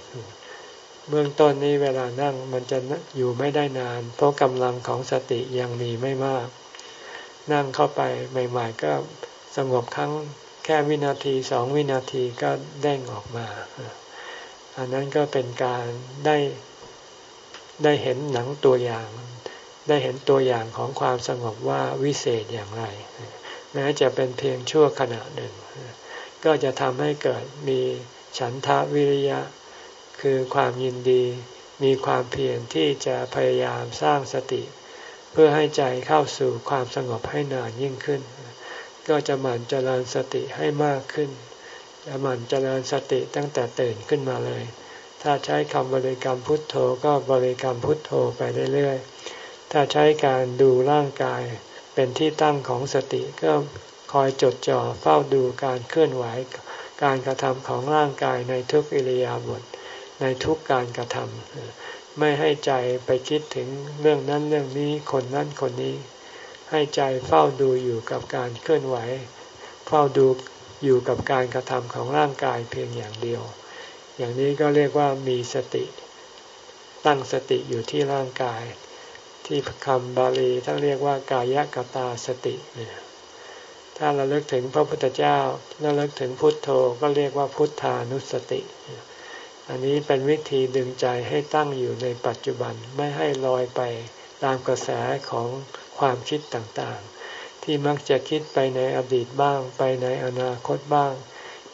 ๆ เบื้องต้นนี้เวลานั่งมันจะอยู่ไม่ได้นาน เพราะกำลังของสติยังมีไม่มาก นั่งเข้าไปใหม่ ๆ ก็สงบครั้งแค่วินาทีสองวินาทีก็เด้งออกมา อันนั้นก็เป็นการได้ได้เห็นหนังตัวอย่าง ได้เห็นตัวอย่างของความสงบว่าวิเศษอย่างไร แม้จะเป็นเพียงชั่วขณะหนึ่ง ก็จะทำให้เกิดมีฉันทะวิริยะ คือความยินดี มีความเพียรที่จะพยายามสร้างสติ เพื่อให้ใจเข้าสู่ความสงบให้นานยิ่งขึ้น ก็จะหมั่นเจริญสติให้มากขึ้น จะหมั่นเจริญสติตั้งแต่ตื่นขึ้นมาเลย ถ้าใช้คำบริกรรมพุทโธก็บริกรรมพุทโธไปเรื่อยๆ ถ้าใช้การดูร่างกายเป็นที่ตั้งของสติก็คอยจดจ่อเฝ้าดูการเคลื่อนไหว การกระทำของร่างกายในทุกอิริยาบถในทุกการกระทำไม่ให้ใจไปคิดถึงเรื่องนั้นเรื่องนี้คนนั้นคนนี้ ให้ใจเฝ้าดูอยู่กับการเคลื่อนไหว เฝ้าดูอยู่กับการกระทำของร่างกายเพียงอย่างเดียว อย่างนี้ก็เรียกว่ามีสติ ตั้งสติอยู่ที่ร่างกาย ที่คำบาลีท่านเรียกว่ากายกตาสติเนี่ยถ้าเราเลิกถึงพระพุทธเจ้าแล้วเลิกถึงพุทโธก็เรียกว่าพุทธานุสติ อันนี้เป็นวิธีดึงใจให้ตั้งอยู่ในปัจจุบันไม่ให้ลอยไปตามกระแสของความคิดต่างๆ ที่มักจะคิดไปในอดีตบ้าง ไปในอนาคตบ้าง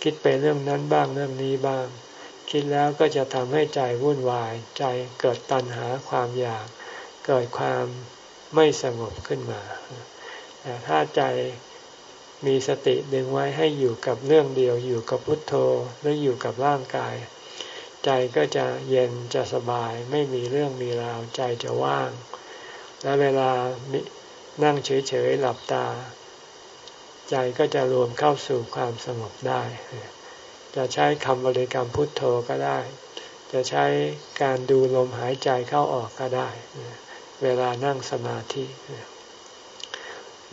คิดไปเรื่องนั้นบ้างเรื่องนี้บ้าง คิดแล้วก็จะทำให้ใจวุ่นวาย ใจเกิดตัณหาความอยาก เกิดความไม่สงบขึ้นมา แต่ถ้าใจมีสติดึงไว้ให้อยู่กับเรื่องเดียวอยู่กับพุทโธหรืออยู่กับร่างกาย ใจก็จะเย็นจะสบายไม่มีเรื่องมีราวใจจะว่าง และเวลานั่งเฉยๆหลับตา ใจก็จะรวมเข้าสู่ความสงบได้ จะใช้คำบริกรรมพุทโธก็ได้ จะใช้การดูลมหายใจเข้าออกก็ได้ เวลานั่งสมาธิ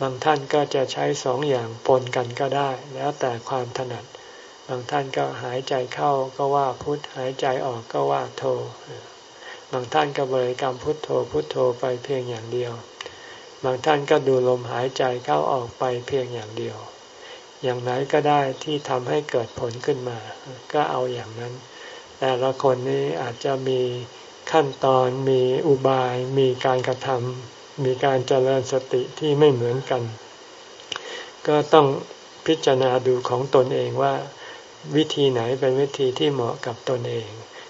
บางท่านก็จะใช้สองอย่างปนกันก็ได้ แล้วแต่ความถนัด บางท่านก็หายใจเข้าก็ว่าพุทหายใจออกก็ว่าโท บางท่านก็บริกรรมพุทโธพุทโธไปเพียงอย่างเดียว บางท่านก็ดูลมหายใจเข้าออกไปเพียงอย่างเดียว อย่างไหนก็ได้ที่ทำให้เกิดผลขึ้นมา ก็เอาอย่างนั้น แต่ละคนนี้อาจจะมี ขั้นตอนมีอุบายมีการกระทำมีการเจริญสติที่ไม่เหมือนกัน ก็ต้องพิจารณาดูของตนเองว่า วิธีไหนเป็นวิธีที่เหมาะกับตนเอง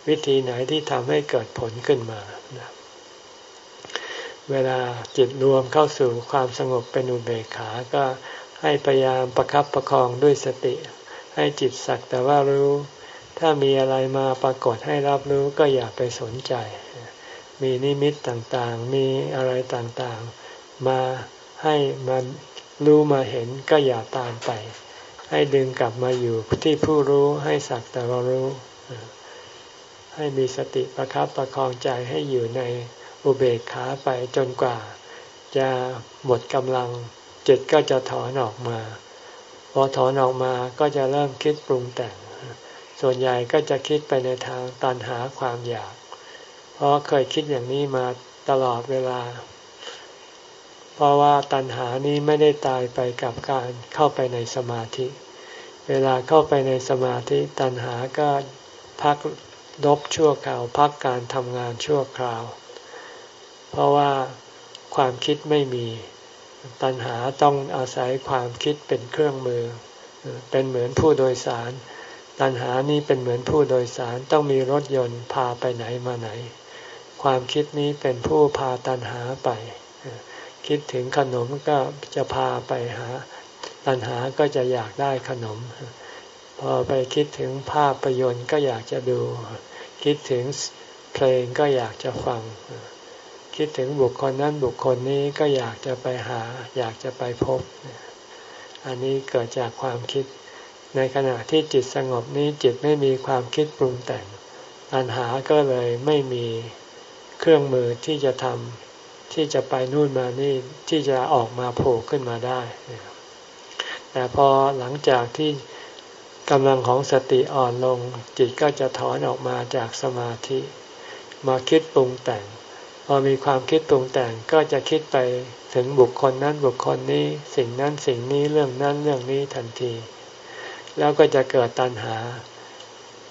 วิธีไหนที่ทำให้เกิดผลขึ้นมาเวลาจิตรวมเข้าสู่ความสงบเป็นอุเบกขา ก็ให้พยายามประครับประคองด้วยสติ ให้จิตสักแต่ว่ารู้ ถ้ามีอะไรมาปรากฏให้รับรู้ก็อย่าไปสนใจ มีนิมิตต่างๆ มีอะไรต่างๆ มาให้มันรู้มาเห็นก็อย่าตามไป ให้ดึงกลับมาอยู่ที่ผู้รู้ให้สักแต่ว่ารู้ ให้มีสติประครับประคองใจให้อยู่ในอุเบกขาไปจนกว่า จะหมดกำลังจิตก็จะถอนออกมา พอถอนออกมาก็จะเริ่มคิดปรุงแต่ง ส่วนใหญ่ก็จะคิดไปในทางตันหาความอยาก เพราะเคยคิดอย่างนี้มาตลอดเวลา เพราะว่าตัณหานี้ไม่ได้ตายไปกับการเข้าไปในสมาธิ เวลาเข้าไปในสมาธิตัณหาก็พักลบชั่วคราวพักการทำงานชั่วคราว เพราะว่าความคิดไม่มี ตัณหาต้องอาศัยความคิดเป็นเครื่องมือ เป็นเหมือนผู้โดยสาร ตัณหานี้เป็นเหมือนผู้โดยสารต้องมีรถยนต์พาไปไหนมาไหน ความคิดนี้เป็นผู้พาตันหาไป คิดถึงขนมก็จะพาไปหา ตันหาก็จะอยากได้ขนม พอไปคิดถึงภาพยนตร์ก็อยากจะดู คิดถึงเพลงก็อยากจะฟัง คิดถึงบุคคลนั้นบุคคลนี้ก็อยากจะไปหา อยากจะไปพบ อันนี้เกิดจากความคิด ในขณะที่จิตสงบนี้จิตไม่มีความคิดปรุงแต่งตัณหาก็เลยไม่มีเครื่องมือที่จะทำที่จะไปนู่นมานี่ที่จะออกมาโผล่ขึ้นมาได้ แต่พอหลังจากที่กำลังของสติอ่อนลง จิตก็จะถอนออกมาจากสมาธิ มาคิดปรุงแต่ง พอมีความคิดปรุงแต่งก็จะคิดไปถึงบุคคลนั้นบุคคลนี้ สิ่งนั้นสิ่งนี้เรื่องนั้นเรื่องนี้ทันที แล้วก็จะเกิดตัณหา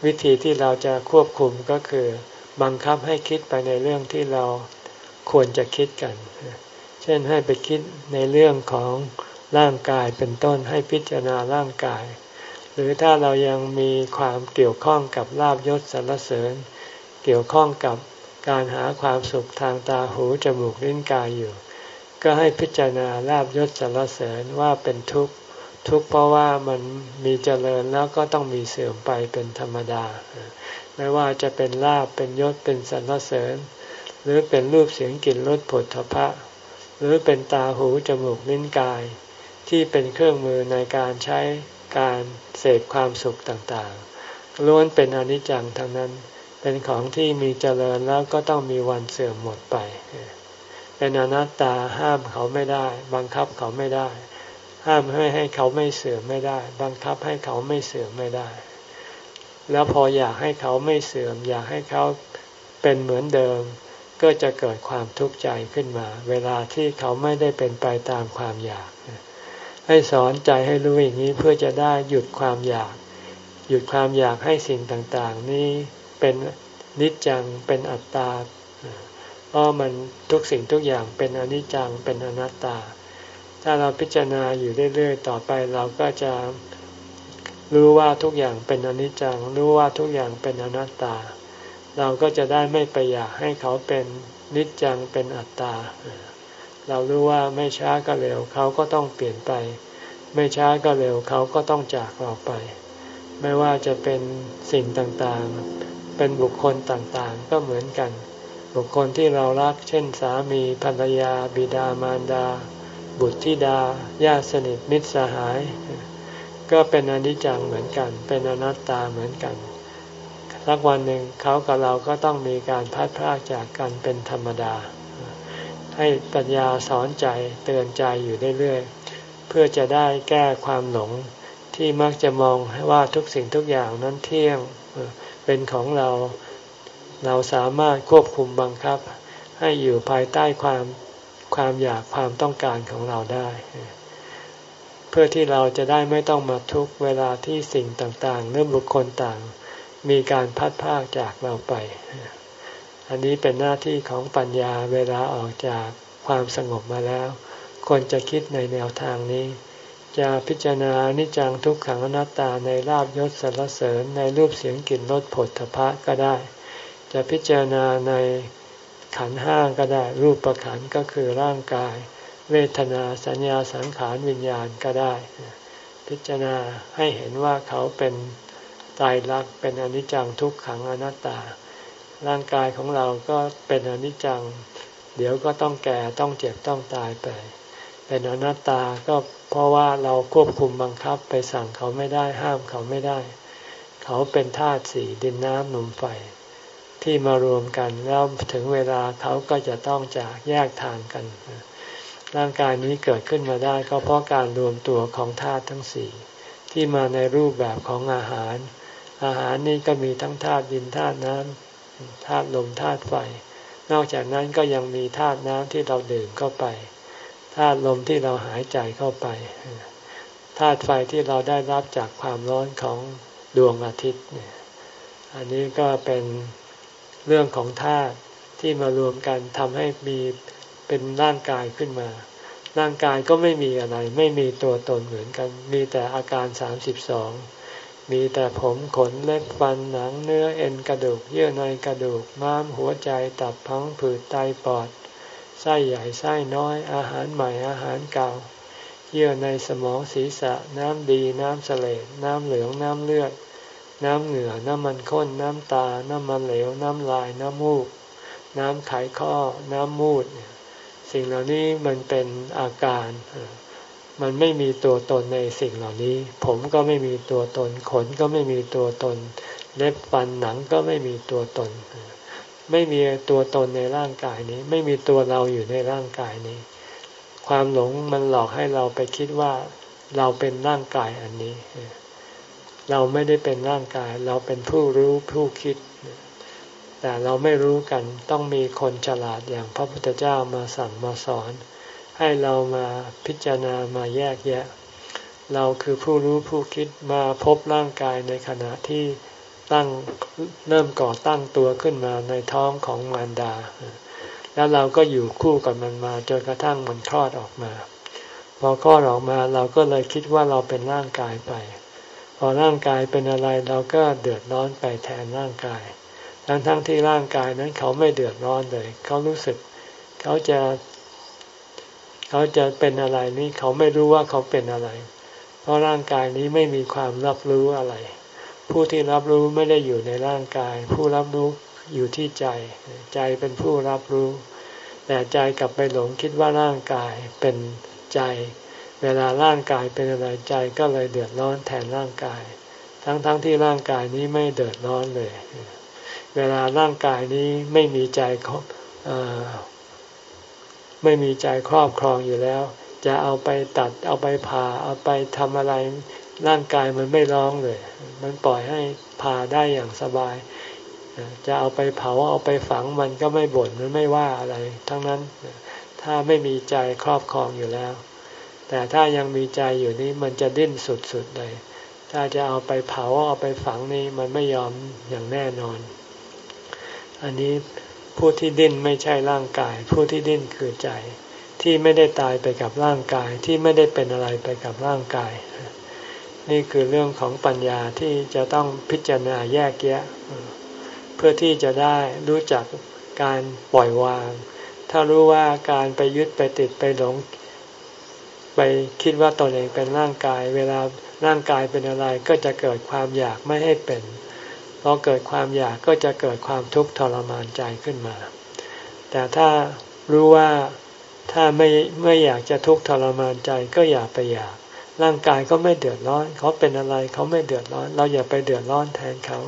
วิธีที่เราจะควบคุมก็คือ บังคับให้คิดไปในเรื่องที่เราควรจะคิดกัน เช่นให้ไปคิดในเรื่องของร่างกายเป็นต้นให้พิจารณาร่างกาย หรือถ้าเรายังมีความเกี่ยวข้องกับลาบยศสรรเสริญ เกี่ยวข้องกับการหาความสุขทางตาหูจมูกลิ้นกายอยู่ ก็ให้พิจารณาลาบยศสรรเสริญว่าเป็นทุกข์ ทุกข์เพราะว่ามันมีเจริญแล้วก็ต้องมีเสื่อมไปเป็นธรรมดา ไม่ว่าจะเป็นลาบเป็นยศเป็นสรรเสริญ หรือเป็นรูปเสียงกลิ่นรสผลทพะ หรือเป็นตาหูจมูกลิ้นกาย ที่เป็นเครื่องมือในการใช้การเสพความสุขต่างๆล้วนเป็นอนิจจังทั้งนั้น เป็นของที่มีเจริญแล้วก็ต้องมีวันเสื่อมหมดไป เป็นอนัตตาห้ามเขาไม่ได้ บังคับเขาไม่ได้ ห้ามให้ให้เขาไม่เสื่อมไม่ได้ บังคับให้เขาไม่เสื่อมไม่ได้ แล้วพออยากให้เขาไม่เสื่อม อยากให้เขาเป็นเหมือนเดิม ก็จะเกิดความทุกข์ใจขึ้นมา เวลาที่เขาไม่ได้เป็นไปตามความอยาก ให้สอนใจให้รู้อย่างนี้เพื่อจะได้หยุดความอยาก หยุดความอยากให้สิ่งต่างๆ นี้เป็นนิจจังเป็นอัตตาเพราะมันทุกสิ่งทุกอย่างเป็นอนิจจังเป็นอนัตตา ถ้าเราพิจารณาอยู่เรื่อยๆ ต่อไปเราก็จะรู้ว่าทุกอย่างเป็นอนิจจัง รู้ว่าทุกอย่างเป็นอนัตตา เราก็จะได้ไม่ไปอยากให้เขาเป็นนิจจังเป็นอัตตา เรารู้ว่าไม่ช้าก็เร็วเขาก็ต้องเปลี่ยนไป ไม่ช้าก็เร็วเขาก็ต้องจากเราไป ไม่ว่าจะเป็นสิ่งต่างๆ เป็นบุคคลต่างๆ ก็เหมือนกัน บุคคลที่เรารัก เช่นสามีภรรยา บิดามารดา บุตรธิดาญาติสนิทมิตรสหาย ก็เป็นอนิจจังเหมือนกัน เป็นอนัตตาเหมือนกันสักวันหนึ่งเขากับเราก็ต้องมีการพัดพรากจากกันเป็นธรรมดา ให้ปัญญาสอนใจเตือนใจอยู่เรื่อยๆเพื่อจะได้แก้ความหลงที่มักจะมองว่าทุกสิ่งทุกอย่างนั้นเที่ยงเป็นของเราเราสามารถควบคุมบังคับ ให้อยู่ภายใต้ความ ความอยากความต้องการของเราได้ เพื่อที่เราจะได้ไม่ต้องมาทุกเวลาที่สิ่งต่างๆหรือบุคคลต่าง มีการพัดพากจากเราไป อันนี้เป็นหน้าที่ของปัญญาเวลาออกจากความสงบมาแล้วควรจะคิดในแนวทางนี้ จะพิจารณานิจังทุกขังอนัตตาในลาบยศสรรเสริญในรูปเสียงกลิ่นรสผลทพะก็ได้ จะพิจารณาใน ขันห้าก็ได้ รูปประขันก็คือร่างกาย เวทนาสัญญาสังขารวิญญาณก็ได้ พิจารณาให้เห็นว่าเขาเป็นตายรักเป็นอนิจจังทุกขังอนัตตา ร่างกายของเราก็เป็นอนิจจัง เดี๋ยวก็ต้องแก่ต้องเจ็บต้องตายไป เป็นอนัตตาก็เพราะว่าเราควบคุมบังคับไปสั่งเขาไม่ได้ห้ามเขาไม่ได้ เขาเป็นธาตุสี่ดินน้ำลมไฟ ที่มารวมกันแล้วถึงเวลาเขาก็จะต้องจากแยกทางกัน ร่างกายนี้เกิดขึ้นมาได้ก็เพราะการรวมตัวของธาตุทั้งสี่ที่มาในรูปแบบของอาหาร อาหารนี้ก็มีทั้งธาตุดินธาตุน้ำธาตุลมธาตุไฟ นอกจากนั้นก็ยังมีธาตุน้ำที่เราดื่มเข้าไปธาตุลมที่เราหายใจเข้าไปธาตุไฟที่เราได้รับจากความร้อนของดวงอาทิตย์เนี่ยอันนี้ก็เป็น เรื่องของธาตุที่มารวมกันทำให้มีเป็นร่างกายขึ้นมา ร่างกายก็ไม่มีอะไร ไม่มีตัวตนเหมือนกัน มีแต่อาการสามสิบสองมีแต่ผมขนเล็บฟันหนังเนื้อเอ็นกระดูก เยื่อในกระดูกม้ามหัวใจตับพังผืดไตปอดไส้ใหญ่ไส้น้อย อาหารใหม่อาหารเก่า เยื่อในสมองศีรษะน้ำดีน้ำเสลดน้ำเหลืองน้ำเลือด น้ำเหงื่อ น้ำมันข้น น้ำตา น้ำมันเหลว น้ำลาย น้ำมูก น้ำไขข้อ น้ำมูด สิ่งเหล่านี้มันเป็นอาการ มันไม่มีตัวตนในสิ่งเหล่านี้ ผมก็ไม่มีตัวตน ขนก็ไม่มีตัวตน เล็บฟันหนังก็ไม่มีตัวตน ไม่มีตัวตนในร่างกายนี้ ไม่มีตัวเราอยู่ในร่างกายนี้ ความหลงมันหลอกให้เราไปคิดว่าเราเป็นร่างกายอันนี้ เราไม่ได้เป็นร่างกาย เราเป็นผู้รู้ผู้คิด แต่เราไม่รู้กันต้องมีคนฉลาดอย่างพระพุทธเจ้ามาสั่งมาสอน ให้เรามาพิจารณามาแยกแยะ เราคือผู้รู้ผู้คิดมาพบร่างกายในขณะที่ตั้งเริ่มก่อตั้งตัวขึ้นมาในท้องของมารดา แล้วเราก็อยู่คู่กับมันมาจนกระทั่งมันคลอดออกมา พอคลอดออกมาเราก็เลยคิดว่าเราเป็นร่างกายไป อร่างกายเป็นอะไรเราก็เดือดร้อนไปแทนร่างกาย ทั้งทั้งที่ร่างกายนั้นเขาไม่เดือดร้อนเลย เขารู้สึก เขาจะ เขาจะเป็นอะไรนี่เขาไม่รู้ว่าเขาเป็นอะไร เพราะร่างกายนี้ไม่มีความรับรู้อะไร ผู้ที่รับรู้ไม่ได้อยู่ในร่างกาย ผู้รับรู้อยู่ที่ใจ ใจเป็นผู้รับรู้ แต่ใจกลับไปหลงคิดว่าร่างกายเป็นใจ เวลาร่างกายเป็นอะไรใจก็เลยเดือดร้อนแทนร่างกาย ทั้งๆทที่ร่างกายนี้ไม่เดือดร้อนเลย เวลาร่างกายนี้ไม่มีใจไม่มีใจครอบครองอยู่แล้ว จะเอาไปตัดเอาไปผ่าเอาไปทำอะไรร่างกายมันไม่ร้องเลย มันปล่อยให้ผ่าได้อย่างสบาย จะเอาไปเผาเอาไปฝังมันก็ไม่บ่นมันไม่ว่าอะไร ทั้งนั้นถ้าไม่มีใจครอบครองอยู่แล้ว แต่ถ้ายังมีใจอยู่นี้มันจะดิ้นสุดๆเลย ถ้าจะเอาไปเผาเอาไปฝังนี่มันไม่ยอมอย่างแน่นอน อันนี้ผู้ที่ดิ้นไม่ใช่ร่างกาย ผู้ที่ดิ้นคือใจ ที่ไม่ได้ตายไปกับร่างกายที่ไม่ได้เป็นอะไรไปกับร่างกาย นี่คือเรื่องของปัญญาที่จะต้องพิจารณาแยกแยะ เพื่อที่จะได้รู้จักการปล่อยวาง ถ้ารู้ว่าการไปยึดไปติดไปหลง ไปคิดว่าตนเองเป็นร่างกาย เวลาร่างกายเป็นอะไรก็จะเกิดความอยากไม่ให้เป็นพอเกิดความอยากก็จะเกิดความทุกข์ทรมานใจขึ้นมา แต่ถ้ารู้ว่าถ้าไม่ไม่อยากจะทุกข์ทรมานใจก็อย่าไปอยาก ร่างกายก็ไม่เดือดร้อน เขาเป็นอะไรเขาไม่เดือดร้อน เราอย่าไปเดือดร้อนแทนเขา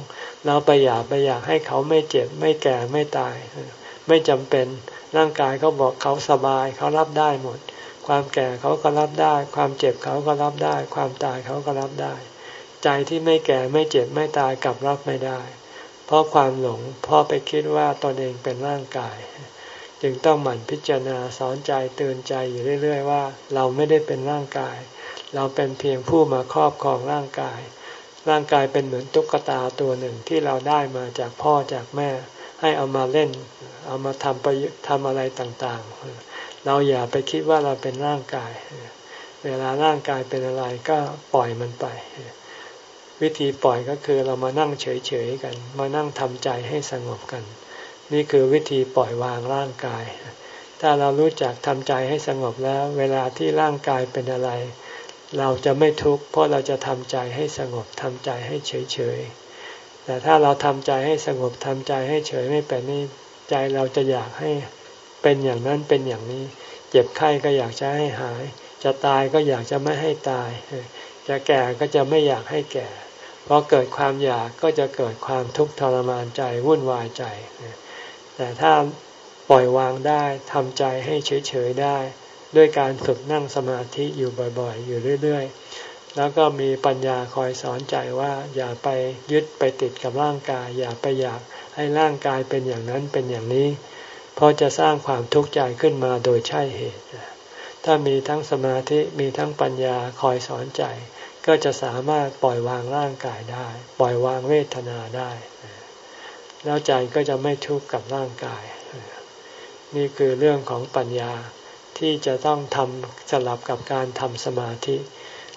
เราไปอยากไปอยากให้เขาไม่เจ็บ ไม่แก่ไม่ตาย ไม่จำเป็นร่างกายเขาบอกเขาสบายเขารับได้หมด ความแก่เขาก็รับได้ ความเจ็บเขาก็รับได้ ความตายเขาก็รับได้ ใจที่ไม่แก่ไม่เจ็บไม่ตายกลับรับไม่ได้ เพราะความหลงเพราะไปคิดว่าตนเองเป็นร่างกาย จึงต้องหมั่นพิจารณาสอนใจเตือนใจอยู่เรื่อย ๆ ว่า เราไม่ได้เป็นร่างกาย เราเป็นเพียงผู้มาครอบครองร่างกาย ร่างกายเป็นเหมือนตุ๊กตาตัวหนึ่งที่เราได้มาจากพ่อจากแม่ ให้เอามาเล่น เอามาทำประทำอะไรต่างๆ เราอย่าไปคิดว่าเราเป็นร่างกาย เวลาร่างกายเป็นอะไรก็ปล่อยมันไป วิธีปล่อยก็คือเรามานั่งเฉยๆกัน มานั่งทำใจให้สงบกัน นี่คือวิธีปล่อยวางร่างกาย ถ้าเรารู้จักทำใจให้สงบแล้ว เวลาที่ร่างกายเป็นอะไร เราจะไม่ทุกข์เพราะเราจะทำใจให้สงบทำใจให้เฉยๆแต่ถ้าเราทำใจให้สงบทำใจให้เฉยไม่เป็นนี่ใจเราจะอยากให้ เป็นอย่างนั้นเป็นอย่างนี้ เจ็บไข้ก็อยากจะให้หาย จะตายก็อยากจะไม่ให้ตาย จะแก่ก็จะไม่อยากให้แก่พอเกิดความอยากก็จะเกิดความทุกข์ทรมานใจวุ่นวายใจ แต่ถ้าปล่อยวางได้ทำใจให้เฉยๆได้ ด้วยการฝึกนั่งสมาธิอยู่บ่อยๆ อยู่เรื่อยๆ แล้วก็มีปัญญาคอยสอนใจว่าอย่าไปยึดไปติดกับร่างกาย อย่าไปอยากให้ร่างกายเป็นอย่างนั้นเป็นอย่างนี้ เพราะจะสร้างความทุกข์ใจขึ้นมาโดยใช่เหตุ ถ้ามีทั้งสมาธิมีทั้งปัญญาคอยสอนใจ ก็จะสามารถปล่อยวางร่างกายได้ ปล่อยวางเวทนาได้ แล้วใจก็จะไม่ทุกข์กับร่างกาย นี่คือเรื่องของปัญญาที่จะต้องทำสลับกับการทำสมาธิ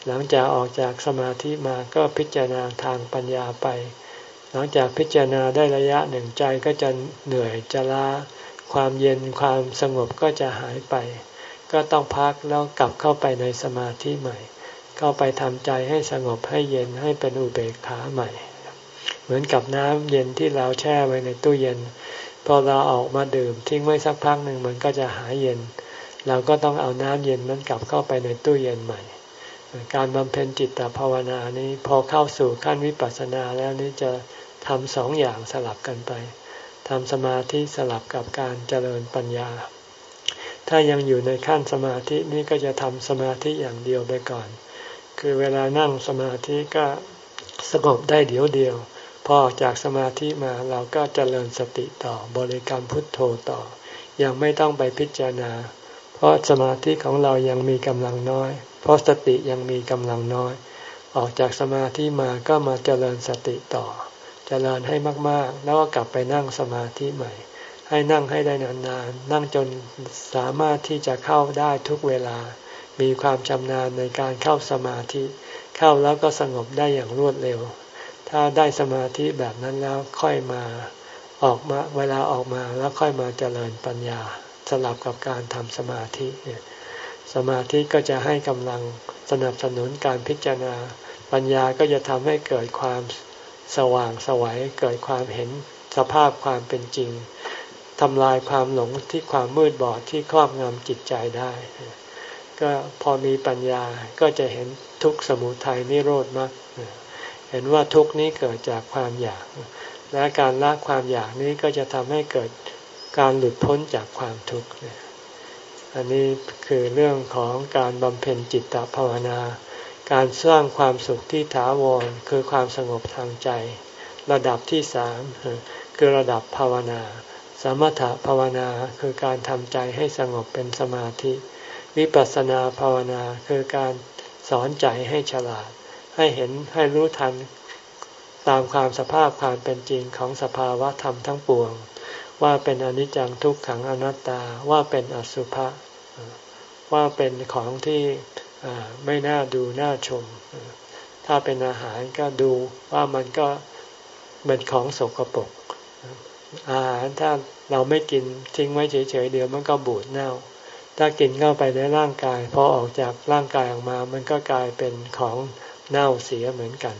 หลังจากออกจากสมาธิมาก็พิจารณาทางปัญญาไป หลังจากพิจารณาได้ระยะหนึ่งใจก็จะเหนื่อยจะล้า ความเย็นความสงบก็จะหายไป ก็ต้องพักแล้วกลับเข้าไปในสมาธิใหม่ เข้าไปทำใจให้สงบให้เย็นให้เป็นอุเบกขาใหม่ เหมือนกับน้ำเย็นที่เราแช่ไว้ในตู้เย็น พอเราออกมาดื่มทิ้งไว้สักพักหนึ่งมันก็จะหายเย็น เราก็ต้องเอาน้ำเย็นนั้นกลับเข้าไปในตู้เย็นใหม่ การบำเพ็ญจิตตภาวนานี้พอเข้าสู่ขั้นวิปัสสนาแล้วนี้จะทำสองอย่างสลับกันไป ทำสมาธิสลับกับการเจริญปัญญา ถ้ายังอยู่ในขั้นสมาธินี้ก็จะทำสมาธิอย่างเดียวไปก่อน คือเวลานั่งสมาธิก็สงบได้เดียวเดียว พอจากสมาธิมาเราก็เจริญสติต่อบริกรรมพุทโธต่อ ยังไม่ต้องไปพิจารณา เพราะสมาธิของเรายังมีกำลังน้อย เพราะสติยังมีกำลังน้อย ออกจากสมาธิมาก็มาเจริญสติต่อ เจริญให้มาก ๆ แล้วก็กลับไปนั่งสมาธิใหม่ ให้นั่งให้ได้นานๆ นั่งจนสามารถที่จะเข้าได้ทุกเวลา มีความชำนาญในการเข้าสมาธิ เข้าแล้วก็สงบได้อย่างรวดเร็ว ถ้าได้สมาธิแบบนั้นแล้วค่อยมาออกมาเวลาออกมาแล้วค่อยมาเจริญปัญญาสลับกับการทำสมาธิสมาธิก็จะให้กำลังสนับสนุนการพิจารณา ปัญญาก็จะทำให้เกิดความ สว่างสวัยเกิดความเห็นสภาพความเป็นจริงทำลายความหลงที่ความมืดบอดที่ครอบงำจิตใจได้ ก็พอมีปัญญาก็จะเห็นทุกสมุทัยนิโรธมากเห็นว่าทุกนี้เกิดจากความอยาก และการละความอยากนี้ก็จะทำให้เกิดการหลุดพ้นจากความทุกข์อันนี้คือเรื่องของการบำเพ็ญจิตตภาวนา การสร้างความสุขที่ถาวรคือความสงบทางใจ ระดับที่สามคือระดับภาวนา สมถภาวนาคือการทำใจให้สงบเป็นสมาธิ วิปัสสนาภาวนาคือการสอนใจให้ฉลาด ให้เห็นให้รู้ทันตามความสภาพความเป็นจริงของสภาวะธรรมทั้งปวง ว่าเป็นอนิจจังทุกขังอนัตตาว่าเป็นอสุภะว่าเป็นของที่ ไม่น่าดูน่าชม ถ้าเป็นอาหารก็ดูว่ามันก็เป็นของสกปรกอาหารถ้าเราไม่กินทิ้งไว้เฉยๆเดี๋ยวมันก็บูดเน่า ถ้ากินเข้าไปในร่างกายพอออกจากร่างกายออกมา มันก็กลายเป็นของเน่าเสียเหมือนกัน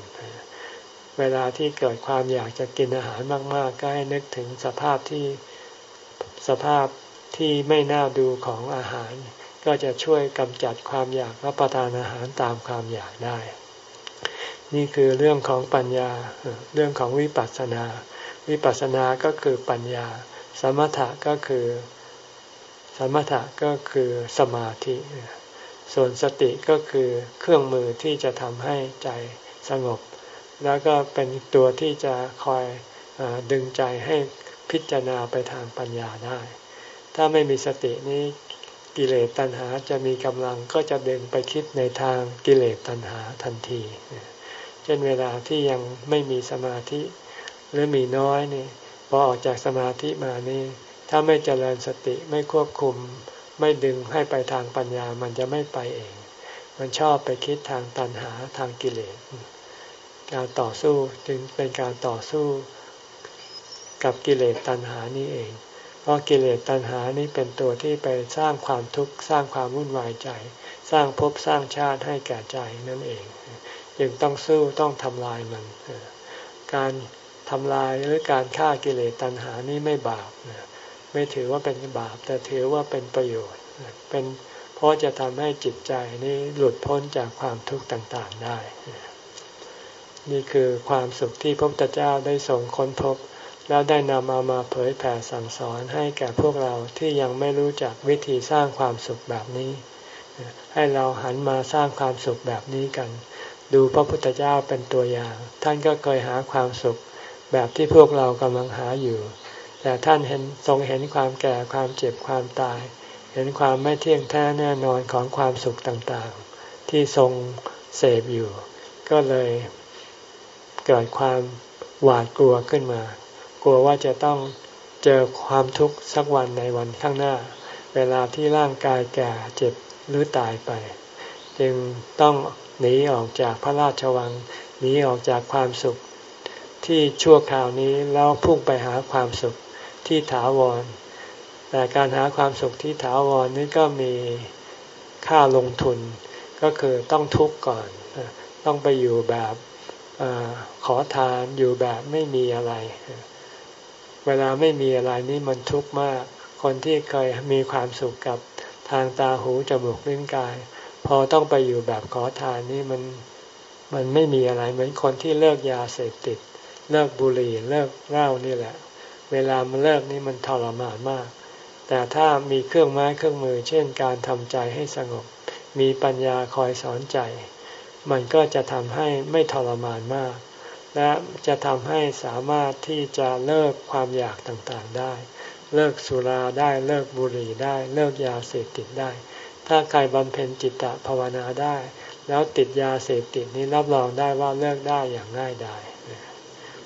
เวลาที่เกิดความอยากจะกินอาหารมาก ๆ ก็ให้นึกถึงสภาพที่สภาพที่ไม่น่าดูของอาหาร ก็จะช่วยกำจัดความอยากรับประทานอาหารตามความอยากได้ นี่คือเรื่องของปัญญา เรื่องของวิปัสสนา วิปัสสนาก็คือปัญญา สมถะก็คือ สมถะก็คือสมาธิ ส่วนสติก็คือเครื่องมือที่จะทำให้ใจสงบ แล้วก็เป็นตัวที่จะคอยอดึงใจให้พิจารณาไปทางปัญญาได้ ถ้าไม่มีสตินี้ กิเลสตัณหาจะมีกำลังก็จะเดินไปคิดในทางกิเลสตัณหาทันที เช่นเวลาที่ยังไม่มีสมาธิ หรือมีน้อยนี่พอออกจากสมาธิมานี่ ถ้าไม่เจริญสติไม่ควบคุม ไม่ดึงให้ไปทางปัญญามันจะไม่ไปเอง มันชอบไปคิดทางตัณหาทางกิเลส การต่อสู้จึงเป็นการต่อสู้กับกิเลสตัณหานี่เอง ราะกิเลสตัณหานี้เป็นตัวที่ไปสร้างความทุกข์สร้างความวุ่นวายใจ สร้างภพสร้างชาติให้แก่ใจนั่นเองจึงต้องสู้ต้องทำลายมัน การทำลายหรือการฆ่ากิเลสตัณหานี้ไม่บาปไม่ถือว่าเป็นบาป แต่ถือว่าเป็นประโยชน์เป็นเพราะจะทำให้จิตใจนี้หลุดพ้นจากความทุกข์ต่างๆได้ นี่คือความสุขที่พระพุทธเจ้าได้ทรงค้นพบ แล้วได้นำเอามาเผยแผ่สั่งสอนให้แก่พวกเราที่ยังไม่รู้จักวิธีสร้างความสุขแบบนี้ ให้เราหันมาสร้างความสุขแบบนี้กัน ดูพระพุทธเจ้าเป็นตัวอย่าง ท่านก็เคยหาความสุขแบบที่พวกเรากำลังหาอยู่ แต่ท่านเห็นทรงเห็นความแก่ความเจ็บความตาย เห็นความไม่เที่ยงแท้แน่นอนของความสุขต่างๆ ที่ทรงเสพอยู่ ก็เลยเกิดความหวาดกลัวขึ้นมา ลัวว่าจะต้องเจอความทุกข์สักวันในวันข้างหน้า เวลาที่ร่างกายแก่เจ็บหรือตายไป จึงต้องหนีออกจากพระราชวังหนีออกจากความสุขที่ชั่วคราวนี้แล้วพุ่งไปหาความสุขที่ถาวร แต่การหาความสุขที่ถาวรนี้ก็มีค่าลงทุน ก็คือต้องทุกข์ก่อน ต้องไปอยู่แบบอขอทานอยู่แบบไม่มีอะไร เวลาไม่มีอะไรนี่มันทุกข์มาก คนที่เคยมีความสุขกับทางตาหูจมูกลิ้นกาย พอต้องไปอยู่แบบขอทานนี่มันมันไม่มีอะไรเหมือนคนที่เลิกยาเสพติด เลิกบุหรี่เลิกเหล้านี่แหละ เวลามันเลิกนี่มันทรมานมาก แต่ถ้ามีเครื่องไม้เครื่องมือ เช่นการทำใจให้สงบ มีปัญญาคอยสอนใจ มันก็จะทำให้ไม่ทรมานมาก และจะทำให้สามารถที่จะเลิกความอยากต่างๆได้ เลิกสุราได้เลิกบุหรี่ได้ เลิกยาเสพติดได้ ถ้าใครบำเพ็ญจิตตภาวนาได้ แล้วติดยาเสพติดนี้รับรองได้ว่าเลิกได้อย่างง่ายดาย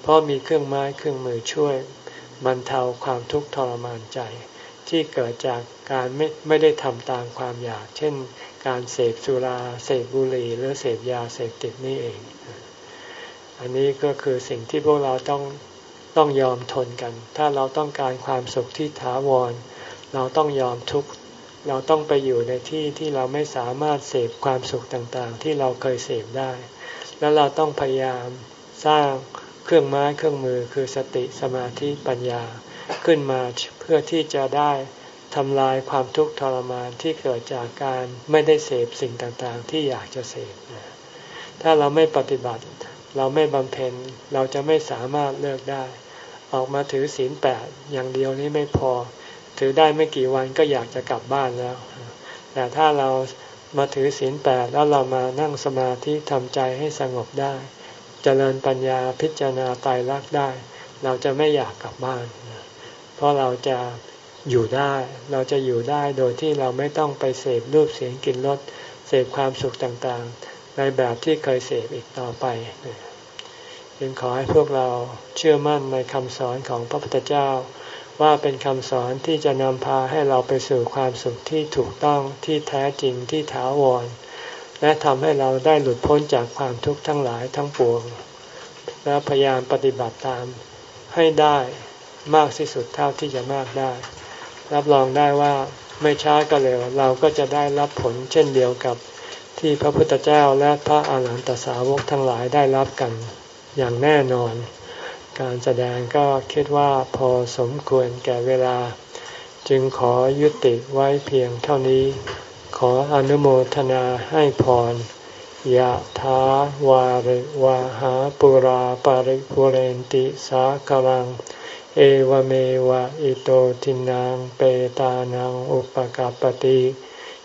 เพราะมีเครื่องไม้เครื่องมือช่วยบรรเทาความทุกข์ทรมานใจ ที่เกิดจากการไม่ไม่ได้ทำตามความอยาก เช่น การเสพสุราเสพบุหรี่หรือเสพยาเสพติดนี่เอง อันนี้ก็คือสิ่งที่พวกเราต้องต้องยอมทนกัน ถ้าเราต้องการความสุขที่ถาวร เราต้องยอมทุกข์เราต้องไปอยู่ในที่ที่เราไม่สามารถเสพความสุขต่างๆ ที่เราเคยเสพได้ แล้วเราต้องพยายามสร้างเครื่องไม้เครื่องมือคือสติสมาธิปัญญาขึ้นมาเพื่อที่จะได้ทำลายความทุกข์ทรมานที่เกิดจากการไม่ได้เสพสิ่งต่างๆ ที่อยากจะเสพ ถ้าเราไม่ปฏิบัติ เราไม่บำเพ็ญเราจะไม่สามารถเลิกได้ ออกมาถือศีลแปดอย่างเดียวนี้ไม่พอ ถือได้ไม่กี่วันก็อยากจะกลับบ้านแล้ว แต่ถ้าเรามาถือศีลแปดแล้วเรามานั่งสมาธิทำใจให้สงบได้เจริญปัญญาพิจารณาตายรักได้ เราจะไม่อยากกลับบ้าน เพราะเราจะอยู่ได้เราจะอยู่ได้โดยที่เราไม่ต้องไปเสพรูปเสียงกลิ่นรสเสพความสุขต่างๆ ในแบบที่เคยเสพอีกต่อไปจึงขอให้พวกเราเชื่อมั่นในคำสอนของพระพุทธเจ้า ว่าเป็นคำสอนที่จะนำพาให้เราไปสู่ความสุขที่ถูกต้องที่แท้จริงที่ถาวร และทำให้เราได้หลุดพ้นจากความทุกข์ทั้งหลายทั้งปวง และพยายามปฏิบัติตามให้ได้มากที่สุดเท่าที่จะมากได้ รับรองได้ว่าไม่ช้าก็เร็วเราก็จะได้รับผลเช่นเดียวกับ ที่พระพุทธเจ้าและพระอาหารหันตสาวกทั้งหลายได้รับกันอย่างแน่นอน การแสดงก็คิดว่าพอสมควรแก่เวลา จึงขอยุติไว้เพียงเท่านี้ ขออนุโมทนาให้พรยะถาวาริวาหาปุราปาริปุเรนติสากลัง เอวเมวะอิโตทินังเปตานังอุปกาปติ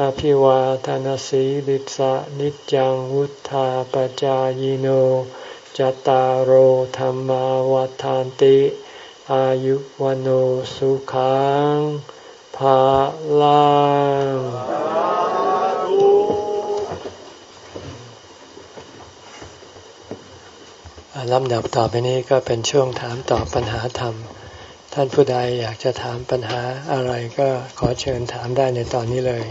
อภิวาทานสีลิสะนิจังวุธาปจายโนจตารโหธรรมวาทานติ อายุวันสุขังภาลังลำดับต่อไปนี้ก็เป็นช่วงถามตอบปัญหาธรรม ท่านผู้ใดอยากจะถามปัญหาอะไรก็ขอเชิญถามได้ในตอนนี้เลย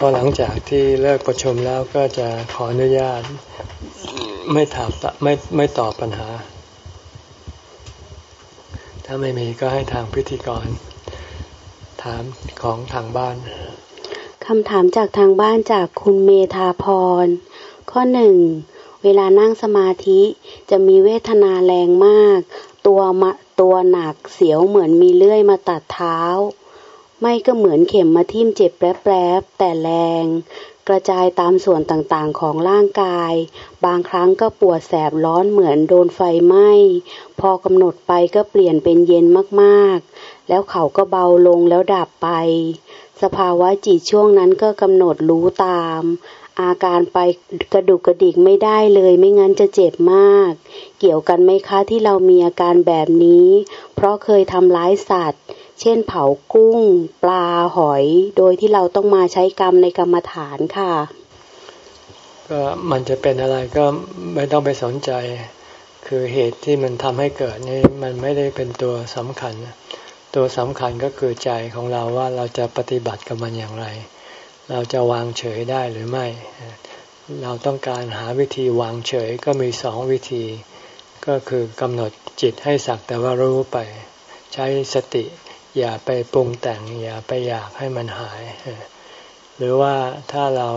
พอหลังจากที่เลิกประชุมแล้วก็จะขออนุญาตไม่ถามไม่ไม่ตอบปัญหา ถ้าไม่มีก็ให้ทางพิธีกร ถามของทางบ้าน
คำถามจากทางบ้านจากคุณเมธาพร ข้อหนึ่งเวลานั่งสมาธิจะมีเวทนาแรงมาก ตัวมาตัวหนักเสียวเหมือนมีเลื่อยมาตัดเท้า ไม่ก็เหมือนเข็มมาทิ่มเจ็บแปรบๆแต่แรง กระจายตามส่วนต่างๆของร่างกาย บางครั้งก็ปวดแสบร้อนเหมือนโดนไฟไหม้ พอกำหนดไปก็เปลี่ยนเป็นเย็นมากๆ แล้วเขาก็เบาลงแล้วดับไป สภาวะจิตช่วงนั้นก็กำหนดรู้ตาม อาการไปกระดุกกระดิกไม่ได้เลยไม่งั้นจะเจ็บมาก เกี่ยวกันไหมคะที่เรามีอาการแบบนี้ เพราะเคยทำร้ายสัตว์ เช่นเผากุ้ง ปลาหอย โดยที่เราต้องมาใช้กรรมในกรรมฐานค่ะ
ก็มันจะเป็นอะไรก็ไม่ต้องไปสนใจ คือเหตุที่มันทำให้เกิดนี่มันไม่ได้เป็นตัวสำคัญ ตัวสำคัญก็คือใจของเราว่าเราจะปฏิบัติกับมันอย่างไร เราจะวางเฉยได้หรือไม่ เราต้องการหาวิธีวางเฉยก็มีสองวิธี ก็คือกำหนดจิตให้สักแต่ว่ารู้ไป ใช้สติ อย่าไปปรุงแต่ง อย่าไปอยากให้มันหาย หรือว่าถ้าเรา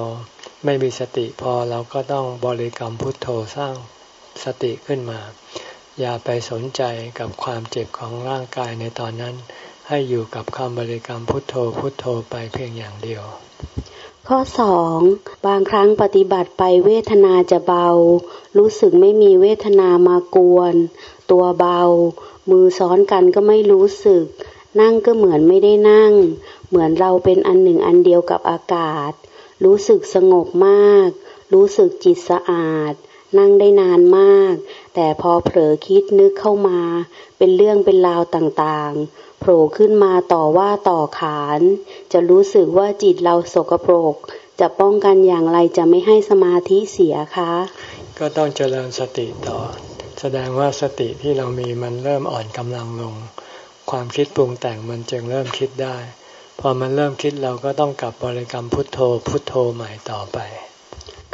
ไม่มีสติพอเราก็ต้องบริกรรมพุทโธสร้างสติขึ้นมา อย่าไปสนใจกับความเจ็บของร่างกายในตอนนั้น ให้อยู่กับคำบริกรรมพุทโธพุทโธไปเพียงอย่างเดียว
ข้อสองบางครั้งปฏิบัติไปเวทนาจะเบา รู้สึกไม่มีเวทนามากวน ตัวเบา มือซ้อนกันก็ไม่รู้สึก นั่งก็เหมือนไม่ได้นั่ง เหมือนเราเป็นอันหนึ่งอันเดียวกับอากาศ รู้สึกสงบมาก รู้สึกจิตสะอาด นั่งได้นานมาก แต่พอเผลอคิดนึกเข้ามา เป็นเรื่องเป็นราวต่างๆ โผล่ขึ้นมาต่อว่าต่อขาน จะรู้สึกว่าจิตเราสกปรก จะป้องกันอย่างไรจะไม่ให้สมาธิเสียคะ
ก็ต้องเจริญสติต่อ แสดงว่าสติที่เรามีมันเริ่มอ่อนกำลังลง ความคิดปรุงแต่งมันจึงเริ่มคิดได้ พอมันเริ่มคิดเราก็ต้องกลับบริกรรมพุทโธพุทโธใหม่ต่อไป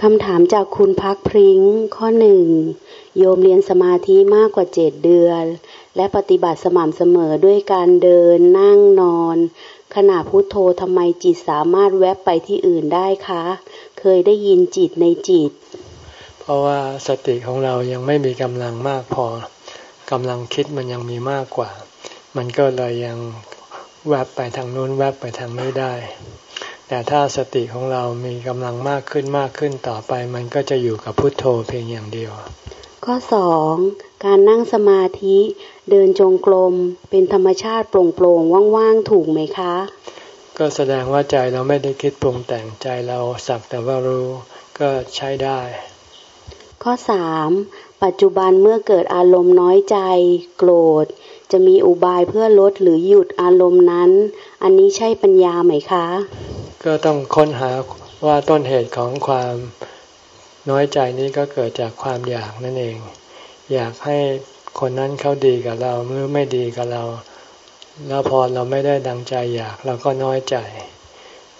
คำถามจากคุณพักพริง้งข้อหนึ่งโยมเรียนสมาธิมากกว่าเจ็ดเดือน และปฏิบัติสม่ำเสมอด้วยการเดินนั่งนอน ขณะพุโทโธทำไมจิตสามารถแวบไปที่อื่นได้คะ เคยได้ยินจิตในจิต
เพราะว่าสติของเรายังไม่มีกำลังมากพอกำลังคิดมันยังมีมากกว่า มันก็เลยยังแวบไปทางนู้นแวบไปทางนี้ได้ แต่ถ้าสติของเรามีกำลังมากขึ้นมากขึ้นต่อไป มันก็จะอยู่กับพุทโธเพียงอย่างเดียว
ข้อสองการนั่งสมาธิเดินจงกรมเป็นธรรมชาติโปร่งๆว่างๆถูกไหมคะ
ก็แสดงว่าใจเราไม่ได้คิดปรุงแต่งใจเราสักแต่ว่ารู้ก็ใช้ได้
ข้อสามปัจจุบันเมื่อเกิดอารมณ์น้อยใจ โกรธ จะมีอุบายเพื่อลดหรือหยุดอารมณ์นั้น อันนี้ใช่ปัญญาไหมคะ
ก็ต้องค้นหาว่าต้นเหตุของความน้อยใจนี้ก็เกิดจากความอยากนั่นเอง อยากให้คนนั้นเขาดีกับเราหรือไม่ดีกับเรา แล้วพอเราไม่ได้ดังใจอยากเราก็น้อยใจ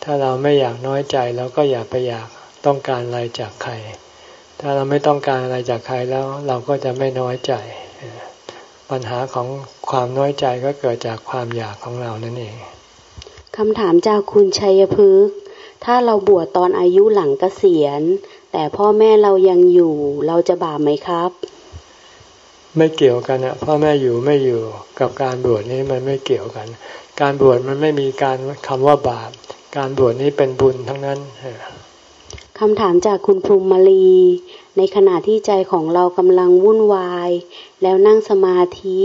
ถ้าเราไม่อยากน้อยใจเราก็อยากไปอยากต้องการอะไรจากใคร ถ้าเราไม่ต้องการอะไรจากใครแล้ว เราก็จะไม่น้อยใจ ปัญหาของความน้อยใจก็เกิดจากความอยากของเรานั่นเอง
คำถามจากคุณชัยพฤกษ์ถ้าเราบวชตอนอายุหลังเกษียณ แต่พ่อแม่เรายังอยู่ เราจะบาปไหมครับ
ไม่เกี่ยวกันอะพ่อแม่อยู่ไม่อยู่กับการบวชนี้มันไม่เกี่ยวกัน การบวชมันไม่มีการคำว่าบาป การบวชนี้เป็นบุญทั้งนั้น
คำถามจากคุณภูมิมาลี ในขณะที่ใจของเรากำลังวุ่นวาย แล้วนั่งสมาธิ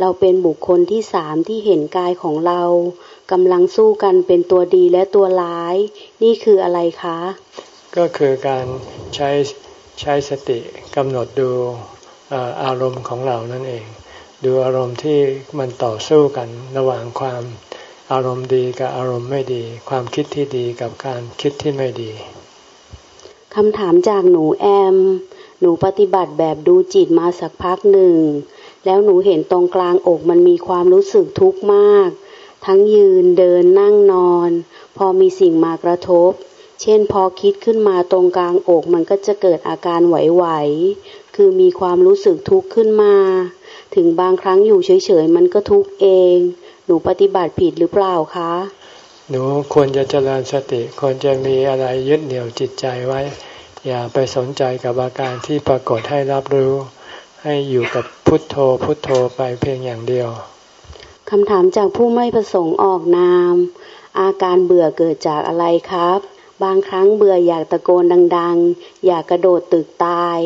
เราเป็นบุคคลที่สามที่เห็นกายของเรากำลังสู้กันเป็นตัวดีและตัวร้าย นี่คืออะไรคะ
ก็คือการใช้ใช้สติกำหนดดูอารมณ์ของเรานั่นเอง ดูอารมณ์ที่มันต่อสู้กันระหว่างความอารมณ์ดีกับอารมณ์ไม่ดี ความคิดที่ดีกับการคิดที่ไม่ดี
คำถามจากหนูแอม หนูปฏิบัติแบบดูจิตมาสักพักหนึ่ง แล้วหนูเห็นตรงกลางอกมันมีความรู้สึกทุกข์มาก ทั้งยืนเดินนั่งนอน พอมีสิ่งมากระทบ เช่นพอคิดขึ้นมาตรงกลางอกมันก็จะเกิดอาการไหวๆ คือมีความรู้สึกทุกข์ขึ้นมา ถึงบางครั้งอยู่เฉยๆ มันก็ทุกข์เอง หนูปฏิบัติผิดหรือเปล่าคะ
หนูควรจะเจริญสติ ควรจะมีอะไรยึดเหนี่ยวจิตใจไว้ อย่าไปสนใจกับอาการที่ปรากฏให้รับรู้ ให้อยู่กับพุทโธพุทโธไปเพียงอย่างเดียว
คำถามจากผู้ไม่ประสงค์ออกนาม อาการเบื่อเกิดจากอะไรครับ บางครั้งเบื่ออยากตะโกนดัง ๆ อยากกระโดดตึกตาย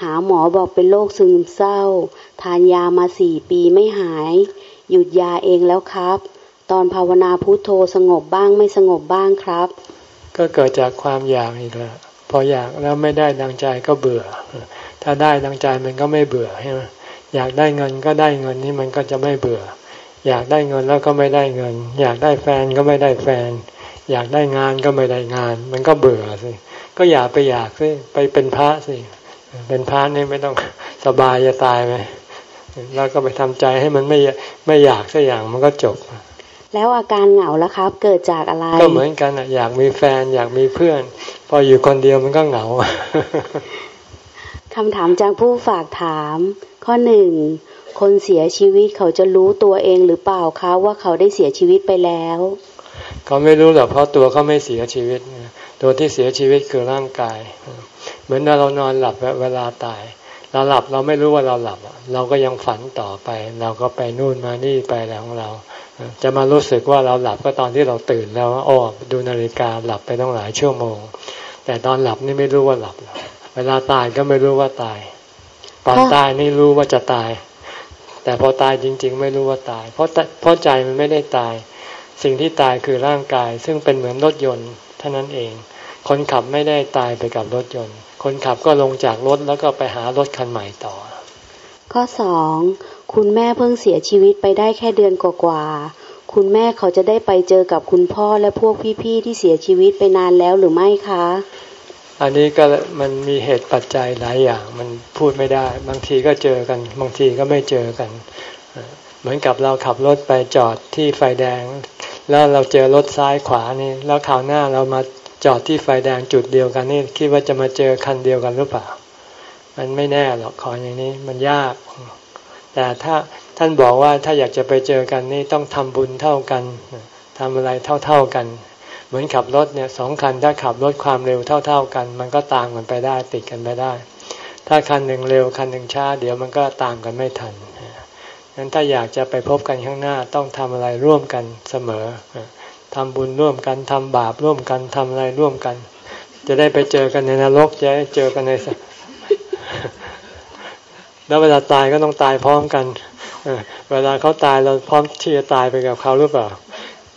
หาหมอบอกเป็นโรคซึมเศร้า ทานยามาสี่ปีไม่หาย หยุดยาเองแล้วครับ ตอนภาวนาพุโทโธสงบบ้างไม่สงบบ้างครับ
ก็เกิดจากความอยากอีกแล้วพออยากแล้วไม่ได้ดังใจก็เบื่อ ถ้าได้ดังใจมันก็ไม่เบื่อใช่ไหมอยากได้เงินก็ได้เงินนี่มันก็จะไม่เบื่อ อยากได้เงินแล้วก็ไม่ได้เงิน อยากได้แฟนก็ไม่ได้แฟน อยากได้งานก็ไม่ได้งาน มันก็เบื่อสิก็อยากไปอยากสิไปเป็นพระสิเป็นพระนี่ไม่ต้องสบายจะตายไหมแล้วก็ไปทำใจให้มันไม่ไม่อยากสักอย่างมันก็จบ
แล้วอาการเหงาแล้วครับ เกิดจากอะไร
ก็เหมือนกันอะอยากมีแฟนอยากมีเพื่อน พออยู่คนเดียวมันก็เหงา
คำถามจากผู้ฝากถาม ข้อหนึ่งคนเสียชีวิตเขาจะรู้ตัวเองหรือเปล่าคะว่าเขาได้เสียชีวิตไปแล้ว
เขาไม่รู้หรอกเพราะตัวเขาไม่เสียชีวิตตัวที่เสียชีวิตคือร่างกาย เหมือนเรานอนหลับเวลาตาย เราหลับเราไม่รู้ว่าเราหลับเราก็ยังฝันต่อไป เราก็ไปนู่นมานี่ไปอะไรของเรา จะมารู้สึกว่าเราหลับก็ตอนที่เราตื่นแล้วอ้อดูนาฬิกาหลับไปต้องหลายชั่วโมง แต่ตอนหลับนี่ไม่รู้ว่าหลับ เวลาตายก็ไม่รู้ว่าตายตอนตายนี่รู้ว่าจะตาย แต่พอตายจริง ๆ ไม่รู้ว่าตาย เพราะเพราะใจมันไม่ได้ตาย สิ่งที่ตายคือร่างกาย ซึ่งเป็นเหมือนรถยนต์เท่านั้นเอง คนขับไม่ได้ตายไปกับรถยนต์ คนขับก็ลงจากรถแล้วก็ไปหารถคันใหม่ต่อ
ข้อสองคุณแม่เพิ่งเสียชีวิตไปได้แค่เดือนกว่าๆคุณแม่เขาจะได้ไปเจอกับคุณพ่อและพวกพี่ๆที่เสียชีวิตไปนานแล้วหรือไม่คะ
อันนี้ก็มันมีเหตุปัจจัยหลายอย่างมันพูดไม่ได้ บางทีก็เจอกันบางทีก็ไม่เจอกัน เหมือนกับเราขับรถไปจอดที่ไฟแดง แล้วเราเจอรถซ้ายขวานี่แล้วคราวหน้าเรามา จอดที่ไฟแดงจุดเดียวกันนี่คิดว่าจะมาเจอคันเดียวกันหรือเปล่า มันไม่แน่หรอกขออย่างนี้มันยาก แต่ถ้าท่านบอกว่าถ้าอยากจะไปเจอกันนี่ต้องทำบุญเท่ากันทำอะไรเท่าๆกัน เหมือนขับรถเนี่ยสองคันถ้าขับรถความเร็วเท่า ๆกัน มันก็ตามกันไปได้ติดกันไปได้ ถ้าคันหนึ่งเร็วคันหนึ่งช้าเดี๋ยวมันก็ตามกันไม่ทันนั้นถ้าอยากจะไปพบกันข้างหน้าต้องทำอะไรร่วมกันเสมอ ทำบุญร่วมกันทำบาปร่วมกันทำอะไรร่วมกัน จะได้ไปเจอกันในนรกจะได้เจอกันในแล้วเวลาตายก็ต้องตายพร้อมกันเวลาเขาตายเราพร้อมที่จะตายไปกับเขาหรือเปล่า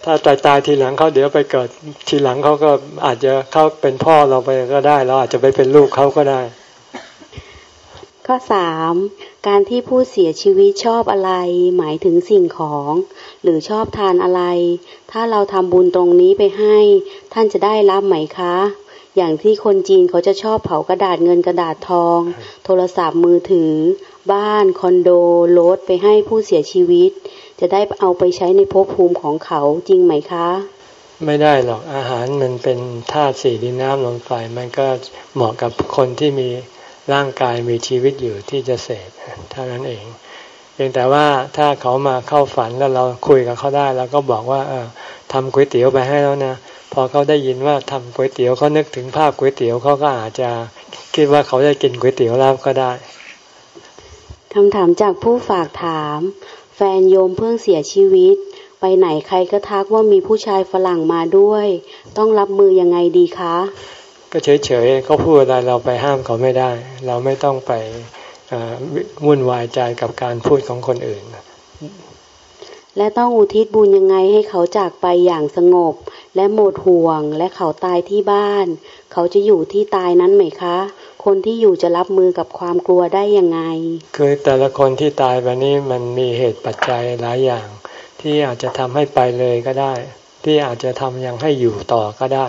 ถ้าตายตายทีหลังเขาเดี๋ยวไปเกิดทีหลังเขาก็อาจจะเขาเป็นพ่อเราไปก็ได้ เราอาจจะไปเป็นลูกเขาก็ได้
ข้อสาม การที่ผู้เสียชีวิตชอบอะไร หมายถึงสิ่งของ หรือชอบทานอะไร ถ้าเราทำบุญตรงนี้ไปให้ ท่านจะได้รับไหมคะ อย่างที่คนจีนเขาจะชอบเผากระดาษเงินกระดาษทอง โทรศัพท์มือถือ บ้าน คอนโดรถไปให้ผู้เสียชีวิต จะได้เอาไปใช้ในภพภูมิของเขาจริงไหมคะ
ไม่ได้หรอกอาหารมันเป็นธาตุสี่ดินน้ำลมไฟมันก็เหมาะกับคนที่มี ร่างกายมีชีวิตอยู่ที่จะเสพเท่านั้นเองเพียงแต่ว่าถ้าเขามาเข้าฝันแล้วเราคุยกับเขาได้เราก็บอกว่าเออทำก๋วยเตี๋ยวไปให้แล้วนะพอเขาได้ยินว่าทำก๋วยเตี๋ยวเขานึกถึงภาพก๋วยเตี๋ยวเขาก็อาจจะคิดว่าเขาได้กินก๋วยเตี๋ยวแล้วก็ได้
คำถามจากผู้ฝากถาม แฟนโยมเพิ่งเสียชีวิต ไปไหนใครก็ทักว่ามีผู้ชายฝรั่งมาด้วย ต้องรับมือยังไงดีคะ
ก็เฉยๆเขาพูดอะไรเราไปห้ามเขาไม่ได้ เราไม่ต้องไปวุ่นวายใจกับการพูดของคนอื่น
และต้องอุทิศบุญยังไงให้เขาจากไปอย่างสงบ และหมดห่วง และเขาตายที่บ้าน เขาจะอยู่ที่ตายนั้นไหมคะ คนที่อยู่จะรับมือกับความกลัวได้ยังไง
คือแต่ละคนที่ตายแบบนี้มันมีเหตุปัจจัยหลายอย่าง ที่อาจจะทำให้ไปเลยก็ได้ ที่อาจจะทำยังให้อยู่ต่อก็ได้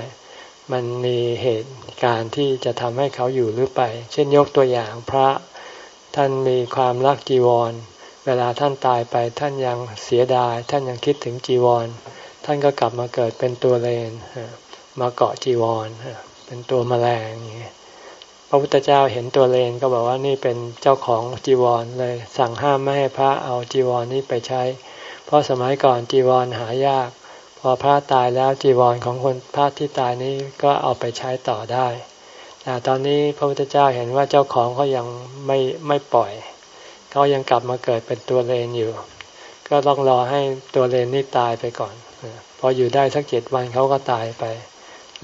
มันมีเหตุการณ์ที่จะทำให้เขาอยู่หรือไป เช่นยกตัวอย่างพระท่านมีความรักจีวร เวลาท่านตายไปท่านยังเสียดาย ท่านยังคิดถึงจีวร ท่านก็กลับมาเกิดเป็นตัวเลนมาเกาะจีวร เป็นตัวแมลงอย่างนี้พระพุทธเจ้าเห็นตัวเลนก็บอกว่านี่เป็นเจ้าของจีวรเลย สั่งห้ามไม่ให้พระเอาจีวรนี้ไปใช้ เพราะสมัยก่อนจีวรหายาก พอพระตายแล้วจีวรของคนพระที่ตายนี้ก็เอาไปใช้ต่อได้แต่ตอนนี้พระพุทธเจ้าเห็นว่าเจ้าของเขายังไม่ไม่ปล่อยเขายังกลับมาเกิดเป็นตัวเลนอยู่ ก็ต้องรอให้ตัวเลนนี่ตายไปก่อน พออยู่ได้สักเจ็ดวันเขาก็ตายไป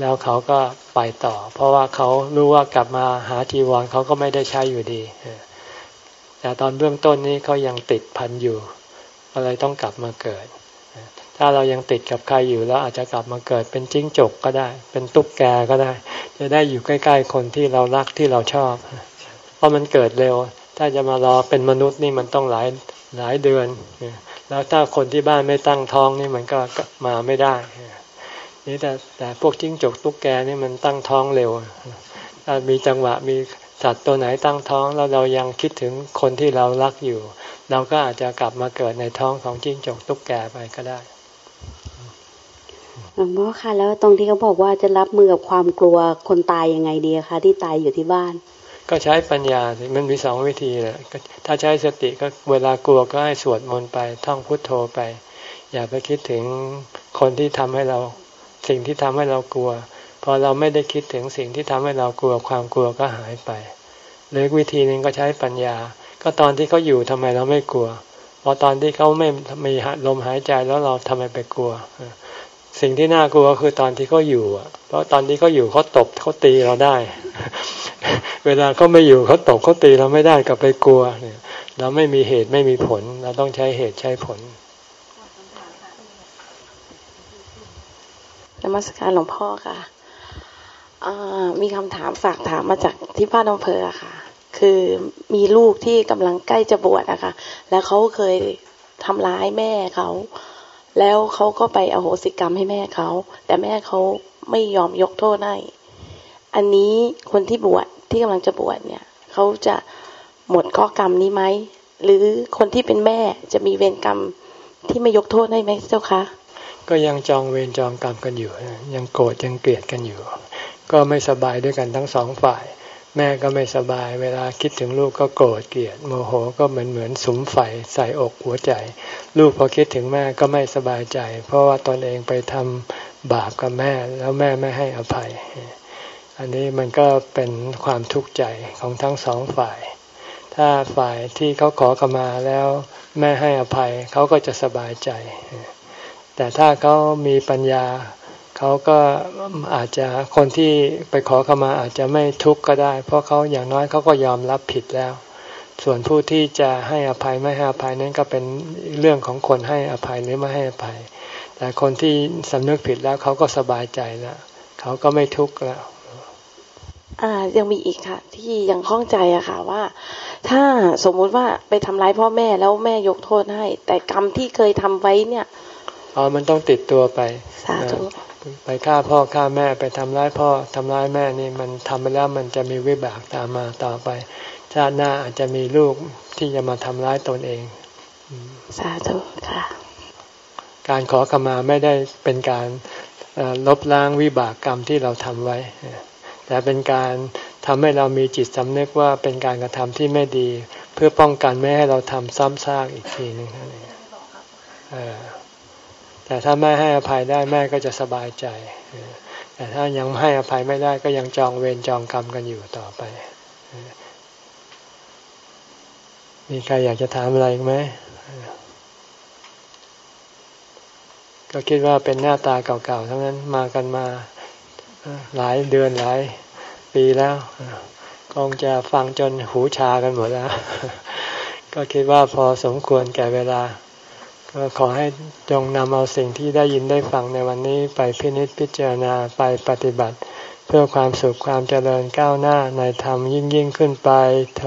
แล้วเขาก็ไปต่อ เพราะว่าเขารู้ว่ากลับมาหาจีวรเขาก็ไม่ได้ใช้อยู่ดีแต่ตอนเบื้องต้นนี้เขายังติดพันอยู่ อะไรต้องกลับมาเกิด ถ้าเรายังติดกับใครอยู่แล้วอาจจะกลับมาเกิดเป็นจิ้งจกก็ได้ เป็นตุ๊กแกก็ได้ จะได้อยู่ใกล้ ๆ คนที่เรารักที่เราชอบ เพราะมันเกิดเร็ว ถ้าจะมารอเป็นมนุษย์นี่มันต้องหลายหลายเดือน แล้วถ้าคนที่บ้านไม่ตั้งท้องนี่มันก็มาไม่ได้ นี่แต่แต่พวกจิ้งจกตุ๊กแกนี่มันตั้งท้องเร็วถ้ามีจังหวะมีสัตว์ตัวไหนตั้งท้องแล้วเรายังคิดถึงคนที่เรารักอยู่ เราก็อาจจะกลับมาเกิดในท้องของจิ้งจกตุ๊กแกไปก็ได้
หลวงพ่อคะแล้วตรงที่เขาบอกว่าจะรับมือกับความกลัวคนตายยังไงดีคะที่ตายอยู่ที่บ้าน
ก็ใช้ปัญญาสิมันมีสองวิธีแหละถ้าใช้สติก็เวลากลัวก็ให้สวดมนต์ไปท่องพุทโธไป อย่าไปคิดถึงคนที่ทำให้เราสิ่งที่ทำให้เรากลัวพอเราไม่ได้คิดถึงสิ่งที่ทำให้เรากลัวความกลัวก็หายไปหรือวิธีหนึ่งก็ใช้ปัญญา ก็ตอนที่เขาอยู่ทำไมเราไม่กลัวพอตอนที่เขาไม่มีลมหายใจแล้วเราทำไมไปกลัว สิ่งที่น่ากลัวคือตอนที่เขาอยู่อะเพราะตอนที่เขาอยู่เขาตบเขาตีเราได้ เวลาเขาไม่อยู่เขาตบเขาตีเราไม่ได้ก็ไปกลัวเนี่ยเราไม่มีเหตุไม่มีผล เราต้องใช้เหตุใช้ผล
นมัสการหลวงพ่อค่ะมีคำถามฝากถามมาจากที่บ้านอำเภอค่ะคคือมีลูกที่กำลังใกล้จะบวชนะคะ แล้วเขาเคยทำร้ายแม่เขา แล้วเขาก็ไปอโหสิกรรมให้แม่เขา แต่แม่เขาไม่ยอมยกโทษให้ อันนี้คนที่บวชที่กำลังจะบวชเนี่ยเขาจะหมดข้อกรรมนี้ไหม หรือคนที่เป็นแม่จะมีเวรกรรมที่ไม่ยกโทษให้ไหมเจ้าคะ
ก็ยังจองเวรจองกรรมกันอยู่ ยังโกรธยังเกลียดกันอยู่ ก็ไม่สบายด้วยกันทั้งสองฝ่าย แม่ก็ไม่สบายเวลาคิดถึงลูกก็โกรธเกลียดโมโหก็เหมือนเหมือนสุมไฟใส่อกหัวใจ ลูกพอคิดถึงแม่ก็ไม่สบายใจ เพราะว่าตนเองไปทำบาปกับแม่แล้วแม่ไม่ให้อภัย อันนี้มันก็เป็นความทุกข์ใจของทั้งสองฝ่าย ถ้าฝ่ายที่เขาขอขมาแล้วแม่ให้อภัยเขาก็จะสบายใจ แต่ถ้าเขามีปัญญา เขาก็อาจจะคนที่ไปขอขมาอาจจะไม่ทุกข์ก็ได้ เพราะเขาอย่างน้อยเขาก็ยอมรับผิดแล้ว ส่วนผู้ที่จะให้อภัยไม่ให้อภัยนั้นก็เป็นเรื่องของคนให้อภัยหรือไม่ให้อภัย แต่คนที่สำนึกผิดแล้วเขาก็สบายใจแล้วเขาก็ไม่ทุกข์แล้ว
อ่ายังมีอีกค่ะ ที่ยังข้องใจอะค่ะว่า ถ้าสมมุติว่าไปทำร้ายพ่อแม่แล้วแม่ยกโทษให้ แต่กรรมที่เคยทำไว้เนี่ย
อ๋อมันต้องติดตัวไป
สาธุ
ไปฆ่าพ่อฆ่าแม่ไปทำร้ายพ่อทำร้ายแม่นี่มันทำไปแล้วมันจะมีวิบากตามมาต่อไป ชาติหน้าอาจจะมีลูกที่จะมาทำร้ายตนเอง
สาธุค่ะ
การขอขมาไม่ได้เป็นการเอ่อลบล้างวิบากกรรมที่เราทำไว้ แต่เป็นการทำให้เรามีจิตสำนึกว่าเป็นการกระทำที่ไม่ดี เพื่อป้องกันไม่ให้เราทำซ้ำซากอีกทีหนึงนั่นเองเออ แต่ถ้าแม่ให้อภัยได้แม่ก็จะสบายใจ แต่ถ้ายังให้อภัยไม่ได้ก็ยังจองเวรจองกรรมกันอยู่ต่อไป มีใครอยากจะถามอะไรไหม ก็คิดว่าเป็นหน้าตาเก่าๆทั้งนั้นมากันมาหลายเดือนหลายปีแล้วคงจะฟังจนหูชากันหมดแล้ว ก็คิดว่าพอสมควรแก่เวลา ก็ขอให้จงนำเอาสิ่งที่ได้ยินได้ฟังในวันนี้ไปพินิจพิจารณาไปปฏิบัติ เพื่อความสุขความเจริญก้าวหน้าในธรรมยิ่งยิ่งขึ้นไปเธ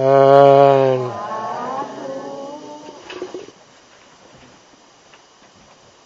อ